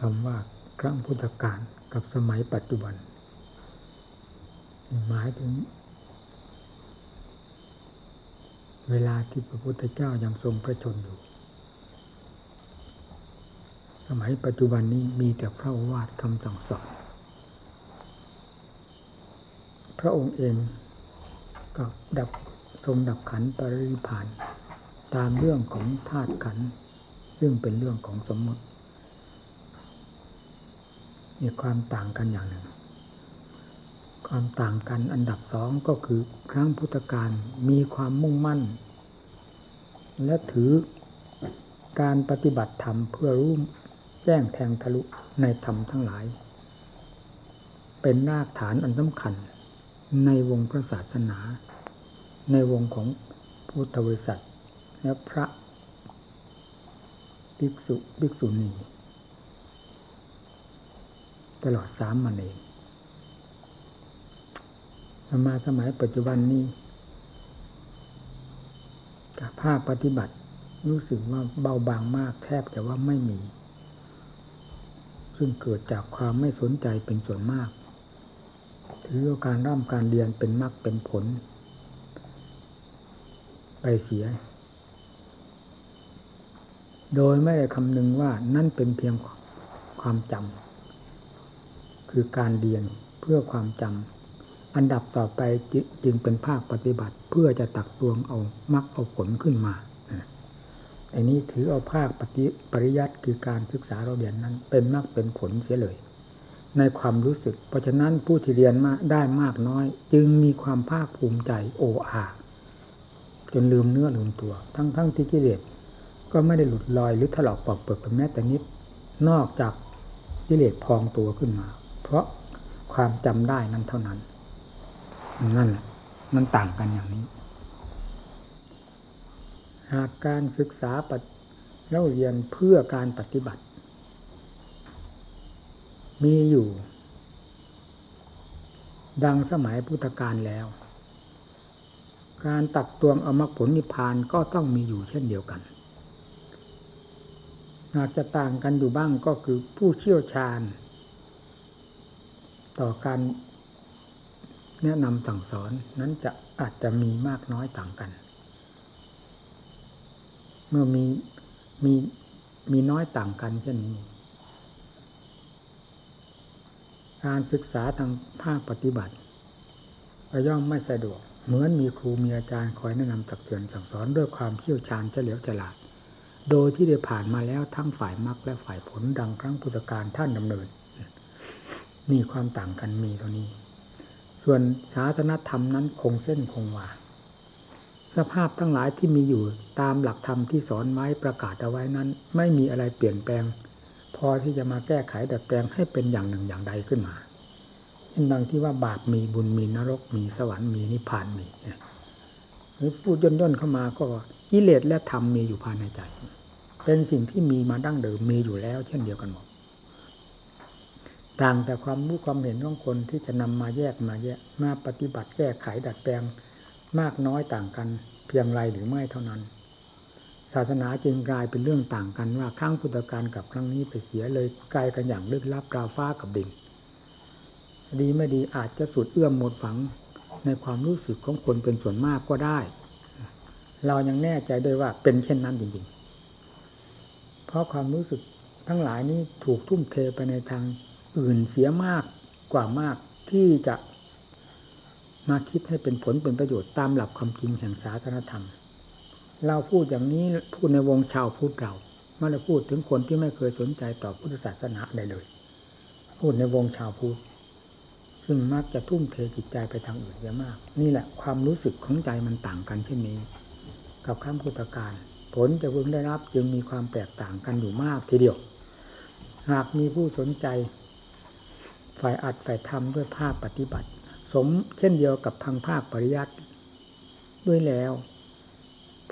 คำว่าครั้งพุทธกาลกับสมัยปัจจุบัน หมายถึง เวลาที่พระพุทธเจ้ายังทรงพระชนอยู่ สมัยปัจจุบันนี้มีแต่พระวาทคำสั่งสอนพระองค์เองก็ดับทรงดับขันปริพานตามเรื่องของธาตุขันซึ่งเป็นเรื่องของสมมติ มีความต่างกันอย่างหนึ่ง ความต่างกันอันดับสองก็คือครั้งพุทธกาลมีความมุ่งมั่น และถือการปฏิบัติธรรมเพื่อรู้แจ้งแทงทะลุในธรรมทั้งหลาย เป็นรากฐานอันสำคัญ ในวงพระศาสนา ในวงของพุทธบริษัทและพระภิกษุภิกษุณี ตลอดสามมันเองมาสมัยปัจจุบันนี้กับภาคปฏิบัติรู้สึกว่าเบาบางมากแทบจะว่าไม่มี ซึ่งเกิดจากความไม่สนใจเป็นส่วนมากถือการร่ำการเรียนเป็นมรรคเป็นผล ไปเสีย โดยไม่ได้คำนึงว่านั่นเป็นเพียงความจำ คือการเรียนเพื่อความจำอันดับต่อไปจึงเป็นภาคปฏิบัติ เพื่อจะตักตวงเอามรรคเอาผลขึ้นมาอันนี้ถือเอาภาคปฏิปริยัติคือการศึกษาเราเรียนนั้น เป็นมรรคเป็นผลเสียเลย ในความรู้สึก เพราะฉะนั้นผู้ที่เรียนมาได้มากน้อย จึงมีความภาคภูมิใจโอ้อาจนลืมเนื้อลืมตัว ทั้งทั้งที่กิเลสก็ไม่ได้หลุดลอยหรือถลอกปอกเปิดเป็นแม้แต่นิด นอกจากกิเลสพองตัวขึ้นมา เพราะความจำได้นั้นเท่านั้น นั่นมันต่างกันอย่างนี้ หากการศึกษาปัเราเรียนเพื่อการปฏิบัติ มีอยู่ ดังสมัยพุทธกาลแล้ว การตักตวงอมรรคผลนิพพานก็ต้องมีอยู่เช่นเดียวกันอาจจะต่างกันอยู่บ้างก็คือผู้เชี่ยวชาญ ต่อการแนะนำสั่งสอนนั้นจะอาจจะมีมากน้อยต่างกัน เมื่อมีมีมีน้อยต่างกันเช่นนี้ การศึกษาทางภาคปฏิบัติก็ย่อมไม่สะดวก เหมือนมีครูมีอาจารย์คอยแนะนำตักเตือนสั่งสอนด้วยความเชี่ยวชาญเฉลียวฉลาด โดยที่ได้ผ่านมาแล้วทั้งฝ่ายมรรคและฝ่ายผลดังครั้งพุทธการท่านดำเนิน มีความต่างกันมีเท่านี้ ส่วนศาสนธรรมนั้นคงเส้นคงวาสภาพทั้งหลายที่มีอยู่ตามหลักธรรมที่สอนไว้ประกาศเอาไว้นั้น ไม่มีอะไรเปลี่ยนแปลง พอที่จะมาแก้ไขดัดแปลงให้เป็นอย่างหนึ่งอย่างใดขึ้นมาเช่นดังที่ว่าบาปมีบุญมีนรกมีสวรรค์มีนิพพานมีหรือพูดย่นย่นเข้ามาก็กิเลสและธรรมมีอยู่ภายในใจ เป็นสิ่งที่มีมาดั้งเดิมมีอยู่แล้ว เช่นเดียวกันหมด ต่างแต่ความรู้ความเห็นของคนที่จะนำมาแยกมาแยกมาปฏิบัติแก้ไขดัดแปลงมากน้อยต่างกันเพียงไรหรือไม่เท่านั้น ศาสนาจึงกลายเป็นเรื่องต่างกันว่าครั้งพุทธกาลกับครั้งนี้ไปเสียเลยกลายกันอย่างลึกลับราวฟ้ากับดินดีไม่ดีอาจจะสุดเอื้อมหมดฝังในความรู้สึกของคนเป็นส่วนมากก็ได้ เรายังแน่ใจด้วยว่าเป็นเช่นนั้นจริงๆ เพราะความรู้สึกทั้งหลายนี้ถูกทุ่มเทไปในทาง อื่นเสียมากกว่ามากที่จะมาคิดให้เป็นผลเป็นประโยชน์ตามหลักความจริงแห่งศาสนธรรม เราพูดอย่างนี้พูดในวงชาวพูดเราไม่ได้พูดถึงคนที่ไม่เคยสนใจต่อพุทธศาสนาใดเลย พูดในวงชาวพูดซึ่งมักจะทุ่มเทจิตใจไปทางอื่นเยอะมาก นี่แหละความรู้สึกของใจมันต่างกันเช่นนี้ กับข้ามพุทธการ ผลจะพึงได้รับจึงมีความแตกต่างกันอยู่มากทีเดียว หากมีผู้สนใจ ฝ่ายอัดฝ่ายทำด้วยภาคปฏิบัติ สมเช่นเดียวกับทางภาคปริยัติด้วยแล้ว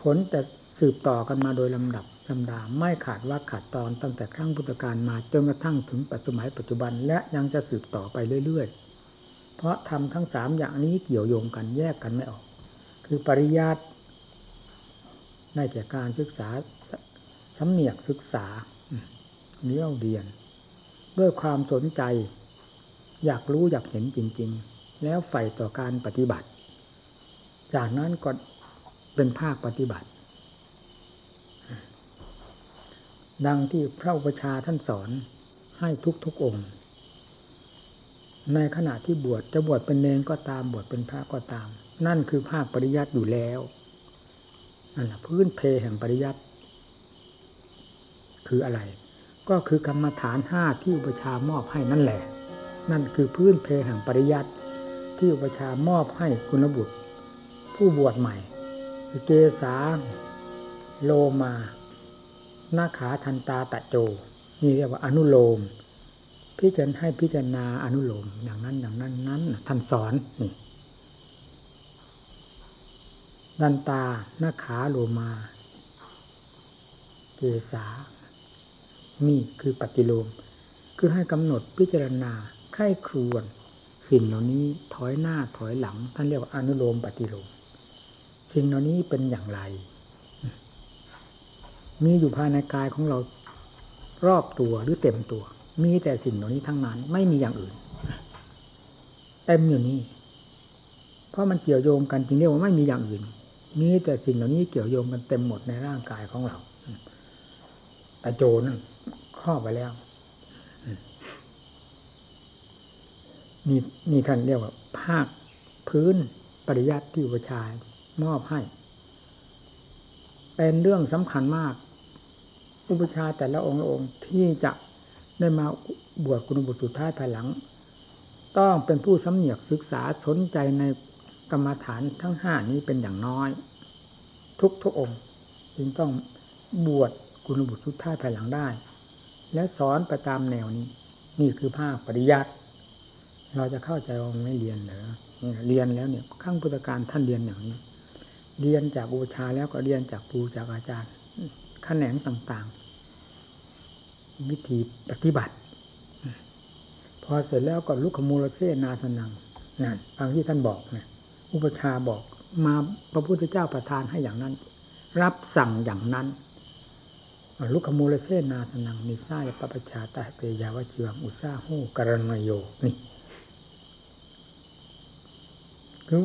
ผลแต่สืบต่อกันมาโดยลำดับลำดาไม่ขาดว่าขาดตอนตั้งแต่ครั้งพุทธกาลมาจนกระทั่งถึงปัจจุบันปัจจุบันและยังจะสืบต่อไปเรื่อยๆ เพราะทำทั้งสามอย่างนี้เกี่ยวโยงกันแยกกันไม่ออก คือปริยัติได้แก่การศึกษาสำเนียกศึกษาเลี้ยวเดียน ด้วยความสนใจ อยากรู้อยากเห็นจริง ๆ แล้วใฝ่ต่อการปฏิบัติ จากนั้นก็เป็นภาคปฏิบัติ ดังที่พระอุปชาท่านสอนให้ทุกๆองค์ ในขณะที่บวชจะบวชเป็นเนรก็ตามบวชเป็นพระก็ตาม นั่นคือภาคปริยัติอยู่แล้วนั่นแหละพื้นเพแห่งปริยัติคืออะไร ก็คือกรรมฐานห้าที่อุปชามอบให้นั่นแหละ นั่นคือพื้นเพแห่งปริยัติที่อุปชามอบให้คุณบุตร ผู้บวชใหม่เกษาโลมาหน้าขาทันตาตะโจ นี่เรียกว่าอนุโลม พิจารณาให้พิจารณาอนุโลมอย่างนั้นอย่างนั้นนั้นท่านสอนนี่ดันตาหน้าขาโลมา เกษานี่คือปฏิโลม คือให้กำหนดพิจารณา ไข้ครวนสิ่งเหล่านี้ถอยหน้าถอยหลัง ท่านเรียกว่าอนุโลมปฏิโลมสิ่งเหล่านี้เป็นอย่างไร มีอยู่ภายในกายของเรารอบตัวหรือเต็มตัว มีแต่สิ่งเหล่านี้ทั้งนั้น ไม่มีอย่างอื่นเต็มอยู่นี่เพราะมันเกี่ยวโยงกันจริงเรียกว่าไม่มีอย่างอื่นมีแต่สิ่งเหล่านี้เกี่ยวโยงกันเต็มหมดในร่างกายของเราตะโจนั่นครอบไปแล้ว นี่นี่ท่านเรียกว่า ภาคพื้นปริยัติที่อุปชายมอบให้ เป็นเรื่องสำคัญมาก อุปชาแต่ละองค์ละองค์ที่จะได้มาบวชคุณบุตรสุดท้ายภายหลัง ต้องเป็นผู้สำเนียกศึกษาสนใจในกรรมฐานทั้งห้านี้เป็นอย่างน้อย ทุกทุกองค์จึงต้องบวชคุณบุตรสุดท้ายภายหลังได้ และสอนไปตามแนวนี้ นี่คือภาคปริยัติ เราจะเข้าใจว่าไม่เรียนเหรอเรียนแล้วเนี่ยข้างพุทธการท่านเรียนอย่างนี้ เรียนจากอุปชาแล้วก็เรียนจากครูจากอาจารย์แขนงต่างๆ วิธีปฏิบัติ พอเสร็จแล้วก็ลุกขมูลเสนาสนังนั่นฟังที่ท่านบอกนะอุปชาบอกมาพระพุทธเจ้าประทานให้อย่างนั้น รับสั่งอย่างนั้นลุกขมูลเสนาสนังนิสายปปชาตาเปยาวจิวังอุซาหูกรณโยนี่ คือ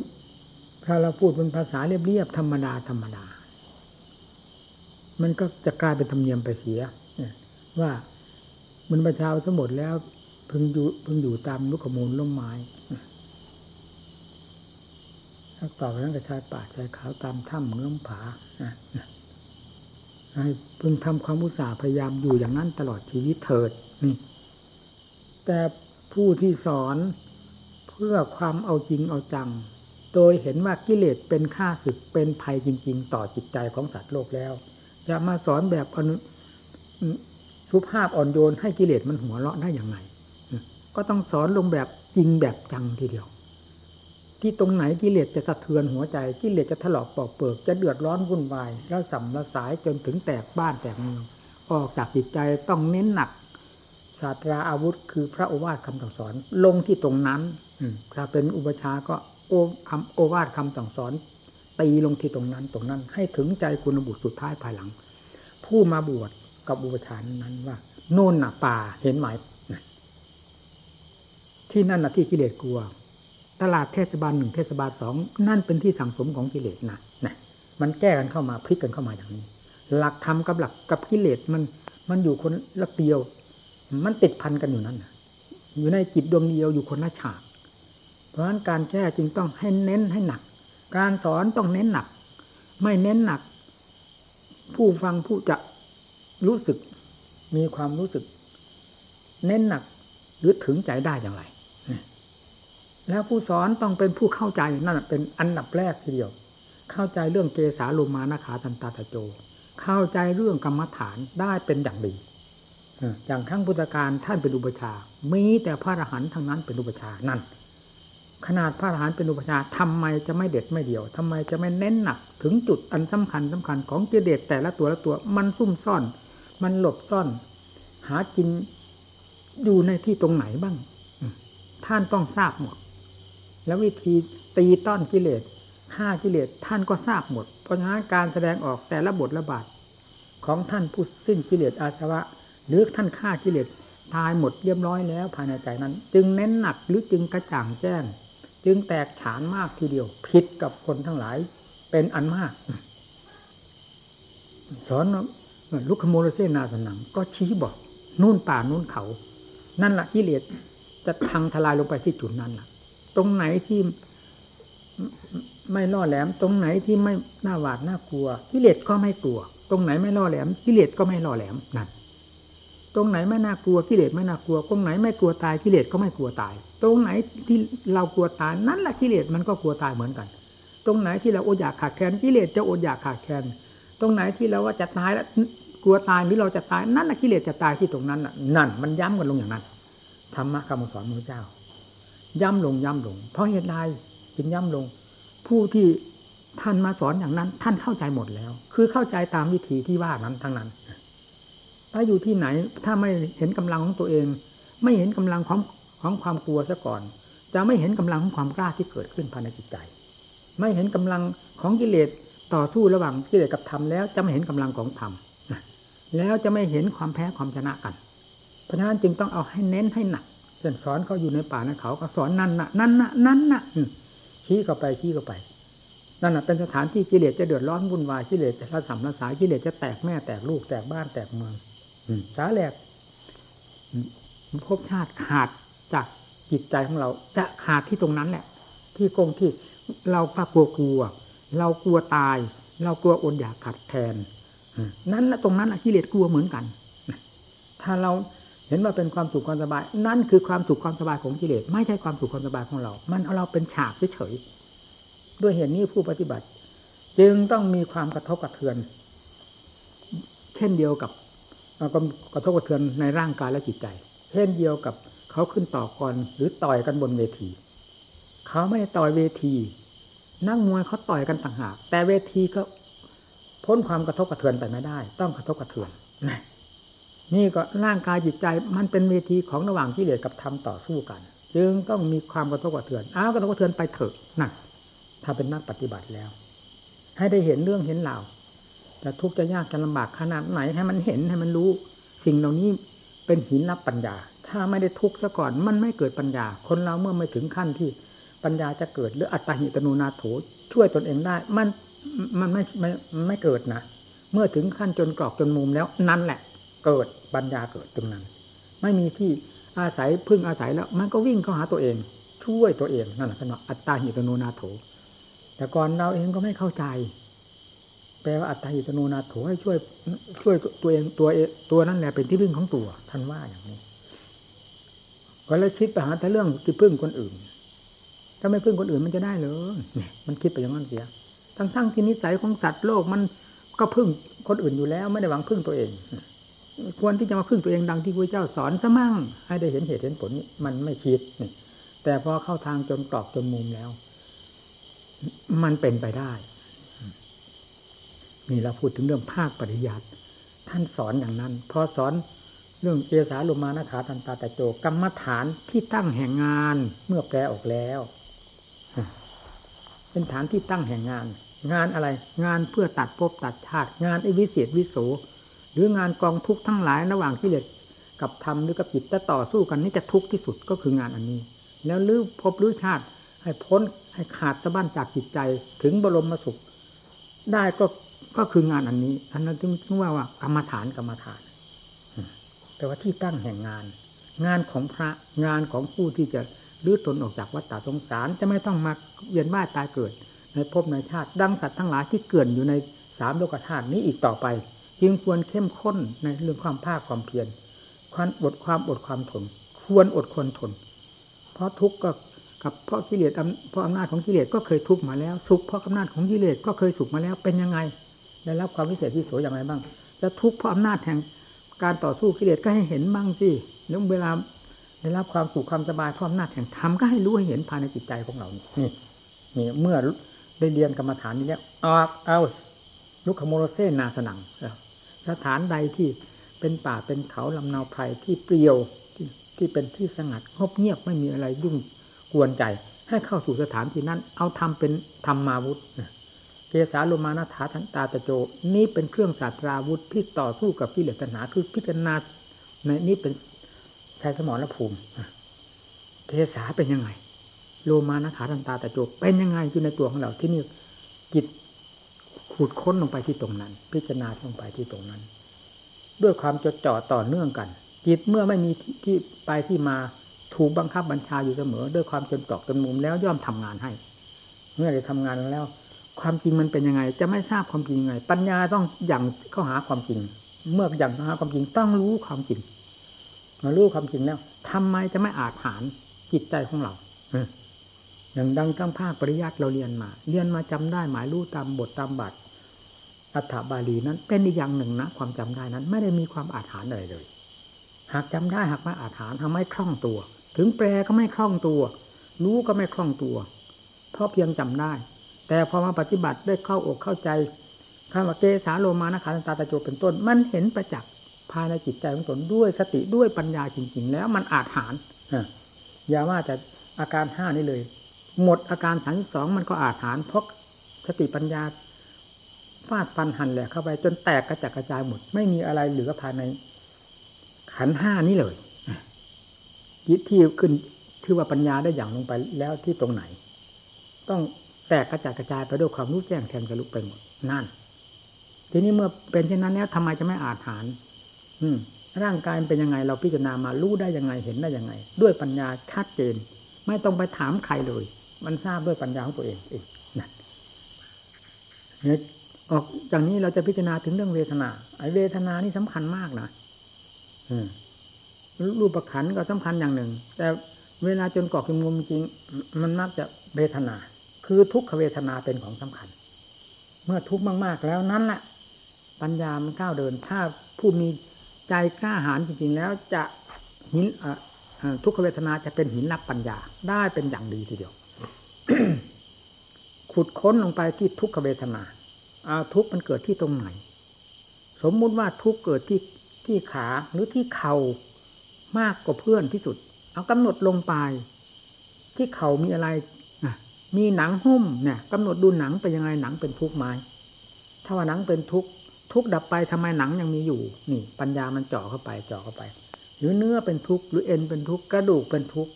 ถ้าเราพูดเป็นภาษาเรียบๆธรรมดาธรรมดา มันก็จะกลายเป็นธรรมเนียมไปเสียว่ามันประชาทั้งหมดแล้วพึงอยู่พึงอยู่ตามลูกขมูลล่มไม้ถ้าต่อไปนั้นก็ชายป่าชายเขาตามถ้ำเงื่อมผาให้พึงทำความอุตสาห์พยายามอยู่อย่างนั้นตลอดชีวิตเถิดนี่แต่ผู้ที่สอน พื่อความเอาจริงเอาจัง โดยเห็นว่ากิเลสเป็นค่าศึกเป็นภัยจริง ๆ ต่อจิตใจของสัตว์โลกแล้ว จะมาสอนแบบอนุสุภาพอ่อนโยนให้กิเลสมันหัวเราะได้อย่างไงก็ต้องสอนลงแบบจริงแบบจังทีเดียว ที่ตรงไหนกิเลสจะสะเทือนหัวใจกิเลสจะถลอกปอกเปิกจะเดือดร้อนวุ่นวายแล้วสัมละสายจนถึงแตกบ้านแตกเมืองออกจากจิตใจต้องเน้นหนัก ศาสตราอาวุธคือพระโอวาทคำสั่งสอน ลงที่ตรงนั้นถ้าเป็นอุปชาก็โอคำโอวาทคำสั่งสอนตีลงที่ตรงนั้นตรงนั้น ให้ถึงใจคุณบุตรสุดท้ายภายหลัง ผู้มาบวชกับอุปชานั้นว่า โน่นน่ะป่าเห็นไหมที่นั่นน่ะที่กิเลสกลัว ตลาดเทศบาลหนึ่งเทศบาลสองนั่นเป็นที่สั่งสมของกิเลสนะนะมันแก้กันเข้ามาพลิกกันเข้ามาอย่างนี้ หลักธรรมกับหลักกับกิเลสมัน มันอยู่คนละเปียว มันติดพันกันอยู่นั่นอยู่ในจิตดวงเดียวอยู่คนละฉาก เพราะฉะนั้นการแก้จึงต้องให้เน้นให้หนัก การสอนต้องเน้นหนัก ไม่เน้นหนัก ผู้ฟังผู้จะรู้สึกมีความรู้สึก เน้นหนักหรือถึงใจได้อย่างไร แล้วผู้สอนต้องเป็นผู้เข้าใจนั่นเป็นอันดับแรกทีเดียว เข้าใจเรื่องเกสาลุมานาขาตันตาตะโจ เข้าใจเรื่องกรรมฐานได้เป็นอย่างดี อย่างครั้งพุทธการท่านเป็นอุปชา มีแต่พระอรหันต์ทั้งนั้นเป็นอุปชานั่น ขนาดพระอรหันต์เป็นอุปชาทำไมจะไม่เด็ดไม่เดียวทำไมจะไม่เน้นหนัก ถึงจุดอันสำคัญสำคัญของเจเดตแต่ละตัวละตัวมันซุ่มซ่อน มันหลบซ่อน หากินอยู่ในที่ตรงไหนบ้าง ท่านต้องทราบหมด แล้ววิธีตีต้อนกิเลสฆ่ากิเลสท่านก็ทราบหมด เพราะฉะนั้นการแสดงออกแต่ละบทละบาทของท่านผู้สิ้นกิเลสอาสวะ หรือท่านฆ่ากิเลสตายหมดเรียบร้อยแล้วภายในใจนั้น จึงเน้นหนักหรือจึงกระจ่างแจ้ง จึงแตกฉานมากทีเดียวผิดกับคนทั้งหลายเป็นอันมาก สอนลุคโมโรเซนาสนัง ก็ชี้บอกนู่นป่านู่นเขา นั่นแหละกิเลสจะทังทลายลงไปที่จุดนั้นล่ะ ตรงไหนที่ไม่ล่อแหลม ตรงไหนที่ไม่น่าหวาดน่ากลัวกิเลสก็ไม่กลัว ตรงไหนไม่ล่อแหลมกิเลสก็ไม่ล่อแหลมนั่น ตรงไหนไม่น่ากลัวกิเลสไม่น่ากลัว ตรงไหนไม่กลัวตายกิเลสก็ไม่กลัวตาย ตรงไหนที่เรากลัวตายนั่นแหละกิเลสมันก็กลัวตายเหมือนกัน ตรงไหนที่เราอดอยากขาดแคลนกิเลสจะอดอยากขาดแคลนตรงไหนที่เราว่าจะตายแล้วกลัวตายหรือเราจะตายนั่นแหละกิเลสจะตายที่ตรงนั้นนั่น มันย้ำกันลงอย่างนั้นธรรมะคำสอนพระเจ้า ย้ำลงย้ำลง เพราะเหตุใดจึงย้ำลง ผู้ที่ท่านมาสอนอย่างนั้น ท่านเข้าใจหมดแล้ว คือเข้าใจตามวิธีที่ว่านั้นทั้งนั้น ถ้าอยู่ที่ไหน ถ้าไม่เห็นกำลังของตัวเอง ไม่เห็นกำลังของของความกลัวซะก่อน จะไม่เห็นกำลังของความกล้าที่เกิดขึ้นภายในจิตใจ ไม่เห็นกำลังของกิเลสต่อสู้ระหว่างกิเลสกับธรรมแล้วจะไม่เห็นกำลังของธรรมแล้วจะไม่เห็นความแพ้ความชนะกัน เพราะฉะนั้นจึงต้องเอาให้เน้นให้หนักเช่นสอนเขาอยู่ในป่าในเขาก็สอนนั่นน่ะนั่นน่ะนั่นน่ะชี้เข้าไปชี้เข้าไปนั่นน่ะเป็นสถานที่กิเลสจะเดือดร้อนวุ่นวายกิเลสจะระสำระสายกิเลสจะแตกแม่แตกลูกแตกบ้านแตกเมือง สาแหลกภพชาติขาดจากจิตใจของเรา จะขาดที่ตรงนั้นแหละ ที่กงที่เราปากลัวกลัว เรากลัวตาย เรากลัวอดอยากขัดแทนนั่นแหละตรงนั้นกิเลสกลัวเหมือนกันถ้าเราเห็นว่าเป็นความสุขความสบาย นั่นคือความสุขความสบายของกิเลสไม่ใช่ความสุขความสบายของเรา มันเอาเราเป็นฉากเฉยๆด้วยเหตุนี้ผู้ปฏิบัติ จึงต้องมีความกระทบกระเทือน เช่นเดียวกับ ก็กระทบกระเทือนในร่างกายและจิตใจ เช่นเดียวกับเขาขึ้นต่อกรหรือต่อยกันบนเวที เขาไม่ต่อยเวที นั่งมวยเขาต่อยกันต่างหาก แต่เวทีก็พ้นความกระทบกระเทือนไปไม่ได้ ต้องกระทบกระเทือนนะนี่ก็ร่างกายจิตใจมันเป็นเวทีของระหว่างกิเลสกับธรรมต่อสู้กัน จึงต้องมีความกระทบกระเทือนอ้าวกระทบกระเทือนไปเถอะนั่นถ้าเป็นนักปฏิบัติแล้ว ให้ได้เห็นเรื่องเห็นราว จะทุกข์จะยากจะลำบากขนาดไหนให้มันเห็นให้มันรู้ สิ่งเหล่านี้เป็นหินรับปัญญา ถ้าไม่ได้ทุกข์ซะก่อนมันไม่เกิดปัญญา คนเราเมื่อไม่ถึงขั้นที่ปัญญาจะเกิดหรืออัตตาหิตโนนาโถช่วยตนเองได้ มันมันไม่ไม่ไม่เกิดนะเมื่อถึงขั้นจนกรอกจนมุมแล้วนั่นแหละ เกิดปัญญาเกิดตรงนั้น ไม่มีที่อาศัยพึ่งอาศัยแล้ว มันก็วิ่งเข้าหาตัวเอง ช่วยตัวเองนั่นแหละเป็นว่าอัตตาหิตโนนาโถแต่ก่อนเราเองก็ไม่เข้าใจ ลว่าอัตตาหิตโนนาโถให้ช่วยช่วยตัวเองตัวตัวนั่นแหละเป็นที่พึ่งของตัว ท่านว่าอย่างนี้ก็เลยคิดไปหาแต่เรื่องที่พึ่งคนอื่น ถ้าไม่พึ่งคนอื่นมันจะได้เลยเนี่ยมันคิดไปอย่างนั้นเสีย ทั้งๆที่นิสัยของสัตว์โลกมันก็พึ่งคนอื่นอยู่แล้ว ไม่ได้หวังพึ่งตัวเอง ควรที่จะมาพึ่งตัวเองดังที่พระเจ้าสอนซะมั่ง ให้ได้เห็นเหตุเห็นผลมันไม่คิดนี่แต่พอเข้าทางจนกรอกจนมุมแล้ว มันเป็นไปได้ นี่เราพูดถึงเรื่องภาคปริยัติท่านสอนอย่างนั้น พอสอนเรื่องเอสาลุมานาขาตันตาแต่โจกรรมฐานที่ตั้งแห่งงานเมื่อแปลออกแล้ว เป็นฐานที่ตั้งแห่งงาน งานอะไร งานเพื่อตัดภพตัดชาติ งานอวิเศษวิโสหรืองานกองทุกข์ทั้งหลายระหว่างกิเลสกับธรรมหรือกับจิตจะต่อสู้กันนี่จะทุกข์ที่สุดก็คืองานอันนี้ แล้วลื้อพบลื้อชาติ ให้พ้นให้ขาดสะบั้นจากจิตใจ ถึงบรมสุข ได้ก็ก็คืองานอันนี้อันนั้นถึงว่าว่ากรรมฐานกรรมฐานแต่ว่าที่ตั้งแห่งงาน งานของพระงานของผู้ที่จะลื้อตนออกจากวัฏฏะสงสารจะไม่ต้องมาเวียนว่ายตายเกิด ในภพในชาติดังสัตว์ทั้งหลายที่เกิดอยู่ในสามโลกธาตุนี้อีกต่อไป จึงควรเข้มข้นในเรื่องความภาคความเพียรความอดความอดความทน ควรอดควรทน เพราะทุกข์ก็ กับเพราะกิเลสเพราะอำนาจของกิเลสก็เคยทุกข์มาแล้ว สุขเพราะอำนาจของกิเลสก็เคยสุขมาแล้วเป็นยังไงได้รับความพิเศษที่สวยอย่างไรบ้างจะทุกข์เพราะอำนาจแห่งการต่อสู้กิเลสก็ให้เห็นบ้างสิแล้วเวลาได้รับความสุขความสบายเพราะอำนาจแห่งธรรมก็ให้รู้ให้เห็นภายในจิตใจของเรานี่นี่เมื่อได้เรียนกรรมฐานนี้แล้วออกเอาลุคโมโรเซนาสนังสถานใดที่เป็นป่าเป็นเขาลำนาไพรที่เปลี่ยวที่ที่เป็นที่สงัดงบเงียบไม่มีอะไรยุ่ง กวนใจ ให้เข้าสู่สถานที่นั้น เอาทำเป็นธรรมาวุธเกสาโลมานาถาทันตาตะโจ นี้เป็นเครื่องศาสตราวุธที่ต่อสู้กับกิเลสตัณหาคือพิจารณาในนี้เป็นชายสมรภูมิเทสาเป็นยังไง โลมานะขาทันตาต่โจเป็นยังไงอยู่ในตัวของเราที่นี่จิตขูดค้นลงไปที่ตรงนั้น พิจารณาลงไปที่ตรงนั้น ด้วยความจดจ่อต่อเนื่องกัน จิตเมื่อไม่มีที่ไปที่มา ถูกบังคับบัญชาอยู่เสมอ ด้วยความจนตอกจนมุมแล้วย่อมทำงานให้ เมื่อได้ทำงานแล้ว ความจริงมันเป็นยังไง จะไม่ทราบความจริงยังไง ปัญญาต้องอย่างเข้าหาความจริง เมื่ออย่างเข้าหาความจริงต้องรู้ความจริงมารู้ความจริงแล้วทำไมจะไม่อาจหารจิตใจของเราอย่างดังทั้งภาคปริยัติเราเรียนมา เรียนมาจำได้หมายรู้ตามบทตามบัตรอัฏฐบาลีนั้น เป็นอีกอย่างหนึ่งนะความจำได้นั้น ไม่ได้มีความอาถรรพ์อะไรเลย หากจำได้หากไม่อาถรรพ์ทำไม่คล่องตัว ถึงแปลก็ไม่คล่องตัว รู้ก็ไม่คล่องตัว เพราะเพียงจำได้ แต่พอมาปฏิบัติได้เข้าอกเข้าใจคำว่าเกสาโลมานะขาตาตาโจเป็นต้น มันเห็นประจักษ์ภายในจิตใจของตนด้วยสติด้วยปัญญาจริง ๆ แล้วมันอาจหารอย่าว่าแต่อาการห้านี้เลย หมดอาการสามสองมันก็อาจหารเพราะสติปัญญาฟาดฟันหันแหลกเข้าไปจนแตกกระจัดกระจายหมด ไม่มีอะไรเหลือภายในขันห้านี้เลย จิตที่ขึ้นคือว่าปัญญาได้อย่างลงไปแล้วที่ตรงไหน ต้องแตกกระจัดกระจายไปด้วยความรู้แจ้งแทนกระลุกไปหมดนั่น ทีนี้เมื่อเป็นเช่นนั้นแล้วทำไมจะไม่อาจหาร อืม ร่างกายเป็นยังไง เราพิจารณามารู้ได้ยังไงเห็นได้ยังไง ด้วยปัญญาชัดเจน ไม่ต้องไปถามใครเลย มันทราบด้วยปัญญาของตัวเองเองนั่นเนี่ยออกจากนี้เราจะพิจารณาถึงเรื่องเวทนาไอ้เวทนานี่สำคัญมากนะอืม รูปประคันก็สำคัญอย่างหนึ่ง แต่เวลาจนกรอบเป็นมุมจริง มันมักจะเวทนา คือทุกขเวทนาเป็นของสำคัญ เมื่อทุกข์มากๆแล้วนั่นแหละปัญญามันก้าวเดิน ถ้าผู้มีใจกล้าหาญจริงๆ แล้วจะหินทุกขเวทนาจะเป็นหินรับปัญญาได้เป็นอย่างดีทีเดียว ขุดค้นลงไปที่ทุกขเวทนาอาทุกมันเกิดที่ตรงไหน สมมุติว่าทุกเกิดที่ที่ขาหรือที่เข่า มากกว่าเพื่อนที่สุด เอากำหนดลงไป ที่เข่ามีอะไรมีหนังหุ้มเนี่ยกำหนดดูหนังเป็นยังไงหนังเป็นทุกข์ไหมถ้าว่าหนังเป็นทุกข์ทุกดับไปทำไมหนังยังมีอยู่ นี่ ปัญญามันเจาะเข้าไปเจาะเข้าไป หรือเนื้อเป็นทุกข์หรือเอ็นเป็นทุกข์กระดูกเป็นทุกข์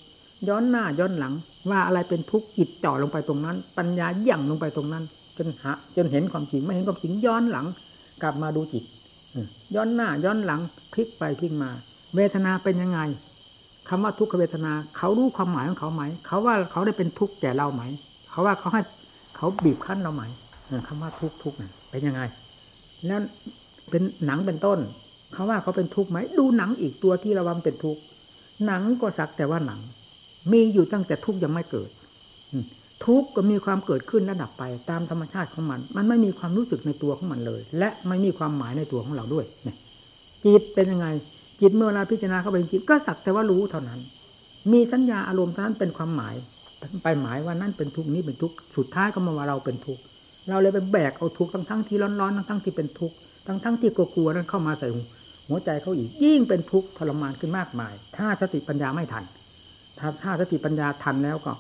ย้อนหน้าย้อนหลัง ว่าอะไรเป็นทุกข์จิตเจาะลงไปตรงนั้น ปัญญาย่างลงไปตรงนั้น จนหาจนเห็นความจริงไม่เห็นความจริงย้อนหลัง กลับมาดูจิตย้อนหน้าย้อนหลังพลิกไปพลิกมา เวทนาเป็นยังไงคำว่าทุกขเวทนา เขารู้ความหมายของเขาไหม เขาว่าเขาได้เป็นทุกข์แก่เราไหม เขาว่าเขาให้เขาบีบคั้นเราไหมคำว่าทุกข์ทุกนั่นเป็นยังไง แล้วเป็นหนังเป็นต้น เขาว่าเขาเป็นทุกข์ไหม ดูหนังอีกตัวที่ระวังเป็นทุกข์หนังก็สักแต่ว่าหนัง มีอยู่ตั้งแต่ทุกข์ยังไม่เกิดทุกข์ก็มีความเกิดขึ้นระดับไปตามธรรมชาติของมัน มันไม่มีความรู้สึกในตัวของมันเลย และไม่มีความหมายในตัวของเราด้วยเนี่ยจิตเป็นยังไง จิตเมื่อเราพิจารณาเข้าไปจริงก็สักแต่ว่ารู้เท่านั้น มีสัญญาอารมณ์เท่านั้นเป็นความหมายไปหมายว่านั่นเป็นทุกข์นี้เป็นทุกข์สุดท้ายก็มาว่าเราเป็นทุกข์เราเลยไปแบกเอาทุกข์ทั้งทั้งที่ร้อนๆทั้งทั้งที่เป็นทุกข์ทั้งทั้งที่กลัวๆนั้นเข้ามาใส่หัวใจเขาอีกยิ่งเป็นทุกข์ทรมานขึ้นมากมาย ถ้าสติปัญญาไม่ทัน ถ้าถ้าสติปัญญาทันแล้วก็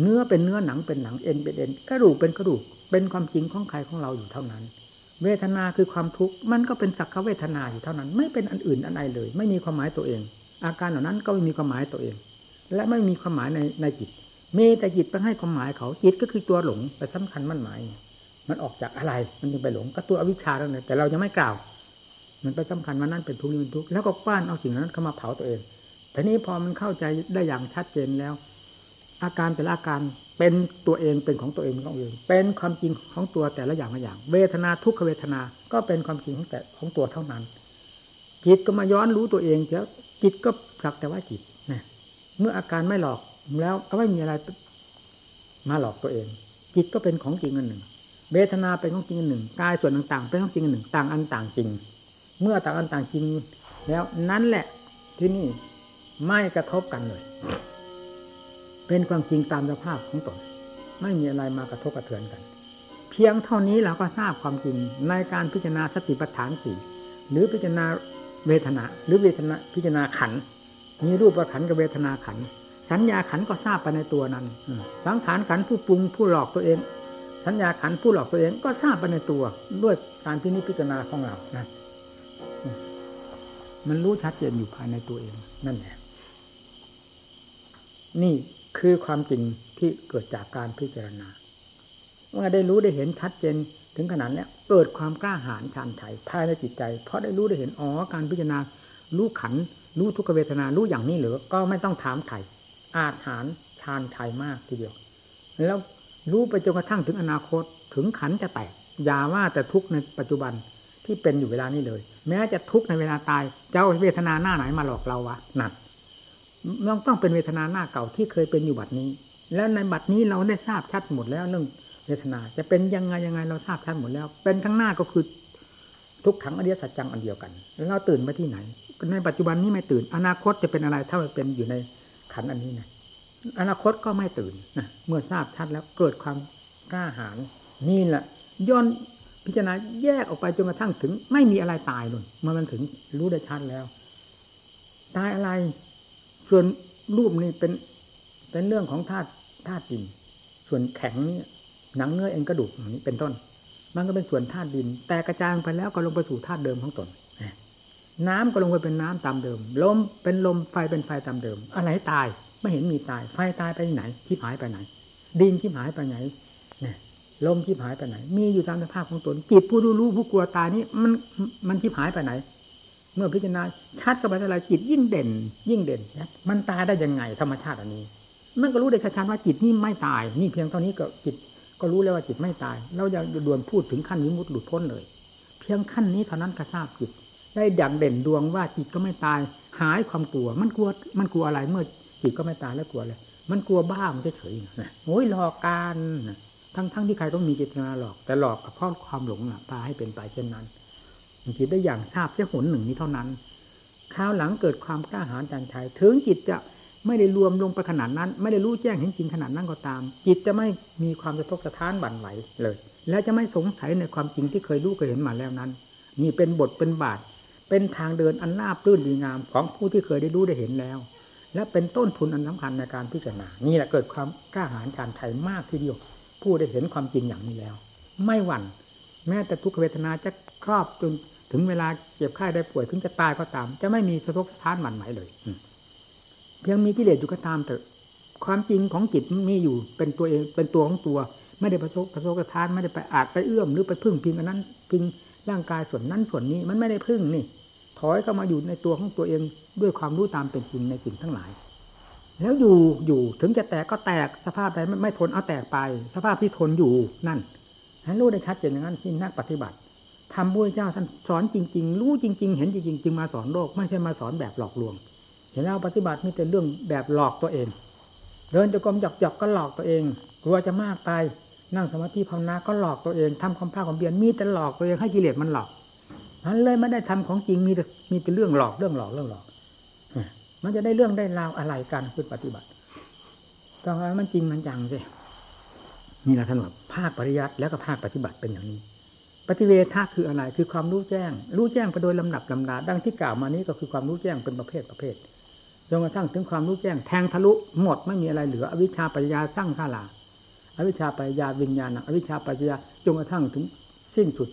เนื้อเป็นเนื้อหนังเป็นหนังเอ็นเป็นเอ็นกระดูกเป็นกระดูกเป็นความจริงของใครของเราอยู่เท่านั้น เวทนาคือความทุกข์มันก็เป็นสักขเวทนาอยู่เท่านั้น ไม่เป็นอันอื่นอันใดเลย ไม่มีความหมายตัวเอง อาการเหล่านั้นก็ไม่มีความหมายตัวเอง และไม่มีความหมายในในจิตมีแต่จิตไปให้ความหมายเขาจิตก็คือตัวหลงไปสำคัญมั่นหมาย มันออกจากอะไรมันจึงไปหลงก็ตัวอวิชชาแล้วเนี่ยแต่เรายังไม่กล่าว มันไปสำคัญว่านั่นเป็นทุกข์นี่เป็นทุกข์แล้วก็กว้านเอาสิ่งนั้นเข้ามาเผาตัวเองทีนี้พอมันเข้าใจได้อย่างชัดเจนแล้ว อาการแต่ละอาการเป็นตัวเองเป็นของตัวเองของเอง เป็นความจริงของตัวแต่ละอย่างละอย่าง เวทนาทุกขเวทนา ก็เป็นความจริงของแต่ของตัวเท่านั้น จิตก็มาย้อนรู้ตัวเองแล้วจิตก็สักแต่ว่าจิตนะเมื่ออาการไม่หลอกแล้วก็ไม่มีอะไรมาหลอกตัวเอง จิตก็เป็นของจริงอันหนึ่ง เวทนาเป็นของจริงอันหนึ่งกายส่วนต่างๆ เป็นของจริงอันหนึ่ง ต่างอันต่างจริง เมื่อต่างอันต่างจริง แล้วนั้นแหละที่นี่ไม่กระทบกันเลย เป็นความจริงตามสภาพของตนไม่มีอะไรมากระทบกระเทือนกัน เพียงเท่านี้เราก็ทราบความจริงในการพิจารณาสติปัฏฐานสี่หรือพิจารณาเวทนา หรือเวทนาพิจารณาขันมีรูปประขันกับเวทนาขันสัญญาขันก็ทราบไปในตัวนั้นสังขารขันผู้ปรุงผู้หลอกตัวเอง สัญญาขันผู้หลอกตัวเองก็ทราบไปในตัว ด้วยการพินิจพิจารณาของเรานะมันรู้ชัดเจนอยู่ภายในตัวเอง นั่นแหละนี่ คือความจริงที่เกิดจากการพิจารณา เมื่อได้รู้ได้เห็นชัดเจนถึงขนาดนี้เกิดความกล้าหาญชาญชัยภายในจิตใจ เพราะได้รู้ได้เห็นอ๋อการพิจารณารู้ขันรู้ทุกขเวทนารู้อย่างนี้เหรือก็ไม่ต้องถามไถ่อาหารชาญชัยมากทีเดียว แล้วรู้ไปจนกระทั่งถึงอนาคตถึงขันจะแตกอย่าว่าแต่ทุกในปัจจุบันที่เป็นอยู่เวลานี้เลย แม้จะทุกในเวลาตายเจ้าเวทนาหน้าไหนมาหลอกเราวะหนั่นต้ องต้องเป็นเวทนาหน้าเก่าที่เคยเป็นอยู่บัดนี้ แล้วในบัดนี้เราได้ทราบชัดหมดแล้วเรื่องเวทนาจะเป็นยังไงยังไงเราทราบชัดหมดแล้ว เป็นข้างหน้าก็คือทุกขังอริยสัจจังอันเดียวกัน แล้วเราตื่นมาที่ไหน ในปัจจุบันนี้ไม่ตื่น อนาคตจะเป็นอะไรถ้ามันเป็นอยู่ในขันอันนี้นะอนาคตก็ไม่ตื่นนะเมื่อทราบชัดแล้วเกิดความกล้าหาญนี่แหละย้อนพิจารณาแยกออกไปจนกระทั่งถึง ไม่มีอะไรตายเลยเมื่อมันถึงรู้ได้ชัดแล้ว ตายอะไร ส่วนรูปนี่เป็นเป็นเรื่องของธาตุธาตุดิน ส่วนแข็งนี่หนังเนื้อเอ็นกระดูกนี้เป็นต้น มันก็เป็นส่วนธาตุดิน แต่กระจายไปแล้วก็ลงไปสู่ธาตุเดิมของตนน้ำก็ลงไปเป็นน้ำตามเดิม ลมเป็นลมไฟเป็นไฟตามเดิม อะไรตายไม่เห็นมีตาย ไฟตายไปไหนที่หายไปไหน ดินที่หายไปไหนเนี่ยลมที่หายไปไหน มีอยู่ตามสภาพของตนจิตผู้รู้รู้ผู้กลัวตายนี้มันมันที่หายไปไหน เมื่อพิจารณาชัดกับไปเท่าไรจิตยิ่งเด่น ยิ่งเด่นนะมันตายได้ยังไงธรรมชาติอันนี้ มันก็รู้ได้ชัดว่าจิตนี่ไม่ตาย นี่เพียงเท่านี้ก็จิตก็รู้แล้วว่าจิตไม่ตาย เราอย่าด่วนพูดถึงขั้นวิมุตติหลุดพ้นเลย เพียงขั้นนี้เท่านั้นก็ทราบจิต ได้ดังเด่นดวงว่าจิตก็ไม่ตาย หายความกลัว มันกลัว มันกลัวอะไรเมื่อจิตก็ไม่ตายแล้วกลัวเลยมันกลัวบ้ามันเฉยๆโอ้ยหลอกการทั้งๆทที่ใครต้องมีเจตนาหลอก แต่หลอกเพราะความหลงน่ะพาให้เป็นไปเช่นนั้น จิตได้อย่างทราบแค่หนหนึ่งนี้เท่านั้นคราวหลังเกิดความกล้าหาญจันชัยถึงจิตจะไม่ได้รวมลงไปขนาดนั้น ไม่ได้รู้แจ้งเห็นจริงขนาดนั้นก็ตาม จิตจะไม่มีความสะทกสะท้านบั่นไหวเลย แล้วจะไม่สงสัยในความจริงที่เคยรู้เคยเห็นมาแล้วนั้น นี่เป็นบทเป็นบาท เป็นทางเดินอันราบรื่นดีงามของผู้ที่เคยได้รู้ได้เห็นแล้ว และเป็นต้นทุนอันสำคัญในการพิจารณา นี่แหละเกิดความกล้าหาญชาญชัยมากทีเดียว ผู้ได้เห็นความจริงอย่างนี้แล้ว ไม่หวั่น แม้แต่ทุกขเวทนาจะครอบจน ถึงเวลาเจ็บไข้ได้ป่วยถึงจะตายก็ตาม จะไม่มีสะทกสะท้านหวั่นไหวเลยเพียงมีกิเลสอยู่ก็ตามเถอะ ความจริงของจิตมีอยู่เป็นตัวเองเป็นตัวของตัว ไม่ได้ประสบประสบกระทานไม่ได้ไปอาจไปเอื้อมหรือไปพึ่งพิงอันนั้นพิงร่างกายส่วนนั้นส่วนนี้มันไม่ได้พึ่งนี่ ถอยเข้ามาอยู่ในตัวของตัวเองด้วยความรู้ตามเป็นจริงในสิ่งทั้งหลาย แล้วอยู่อยู่ถึงจะแตกก็แตกสภาพใดไม่ไม่ทนเอาแตกไป สภาพที่ทนอยู่นั่นให้รู้ได้ชัดเจนอย่างนั้นที่นักปฏิบัติ ทำบุญเจ้าท่านสอนจริง ๆ รู้จริง ๆ เห็นจริงๆจึงมาสอนโลก ไม่ใช่มาสอนแบบหลอกลวง เห็นแล้วปฏิบัติมีแต่เรื่องแบบหลอกตัวเอง เดินจะกรมหยอกหยอกก็หลอกตัวเองกลัวจะมากไปนั่งสมาธิภาวนาก็หลอกตัวเองทำความภาคความเบียนมีแต่หลอกตัวเองให้กิเลสมันหลอกนั้นเลยไม่ได้ทำของจริงมีแต่มีแต่เรื่องหลอกเรื่องหลอกเรื่องหลอกมันจะได้เรื่องได้ราวอะไรกันคือปฏิบัติต้องเอามันจริงมันจังสินี่แหละท่านว่าภาคปริยัติแล้วก็ภาคปฏิบัติเป็นอย่างนี้ ปฏิเวทาคืออะไรคือความรู้แจ้ง รู้แจ้งไปโดยลำดับลำดาดังที่กล่าวมานี้ก็คือความรู้แจ้งเป็นประเภทประเภทจนกระทั่งถึงความรู้แจ้งแทงทะลุหมดไม่มีอะไรเหลือ อวิชชาปัญญาสร้างข้าลาอวิชชาปัญญาวิญญาณอวิชชาปัญญาจนกระทั่งถึงสิ้นสุด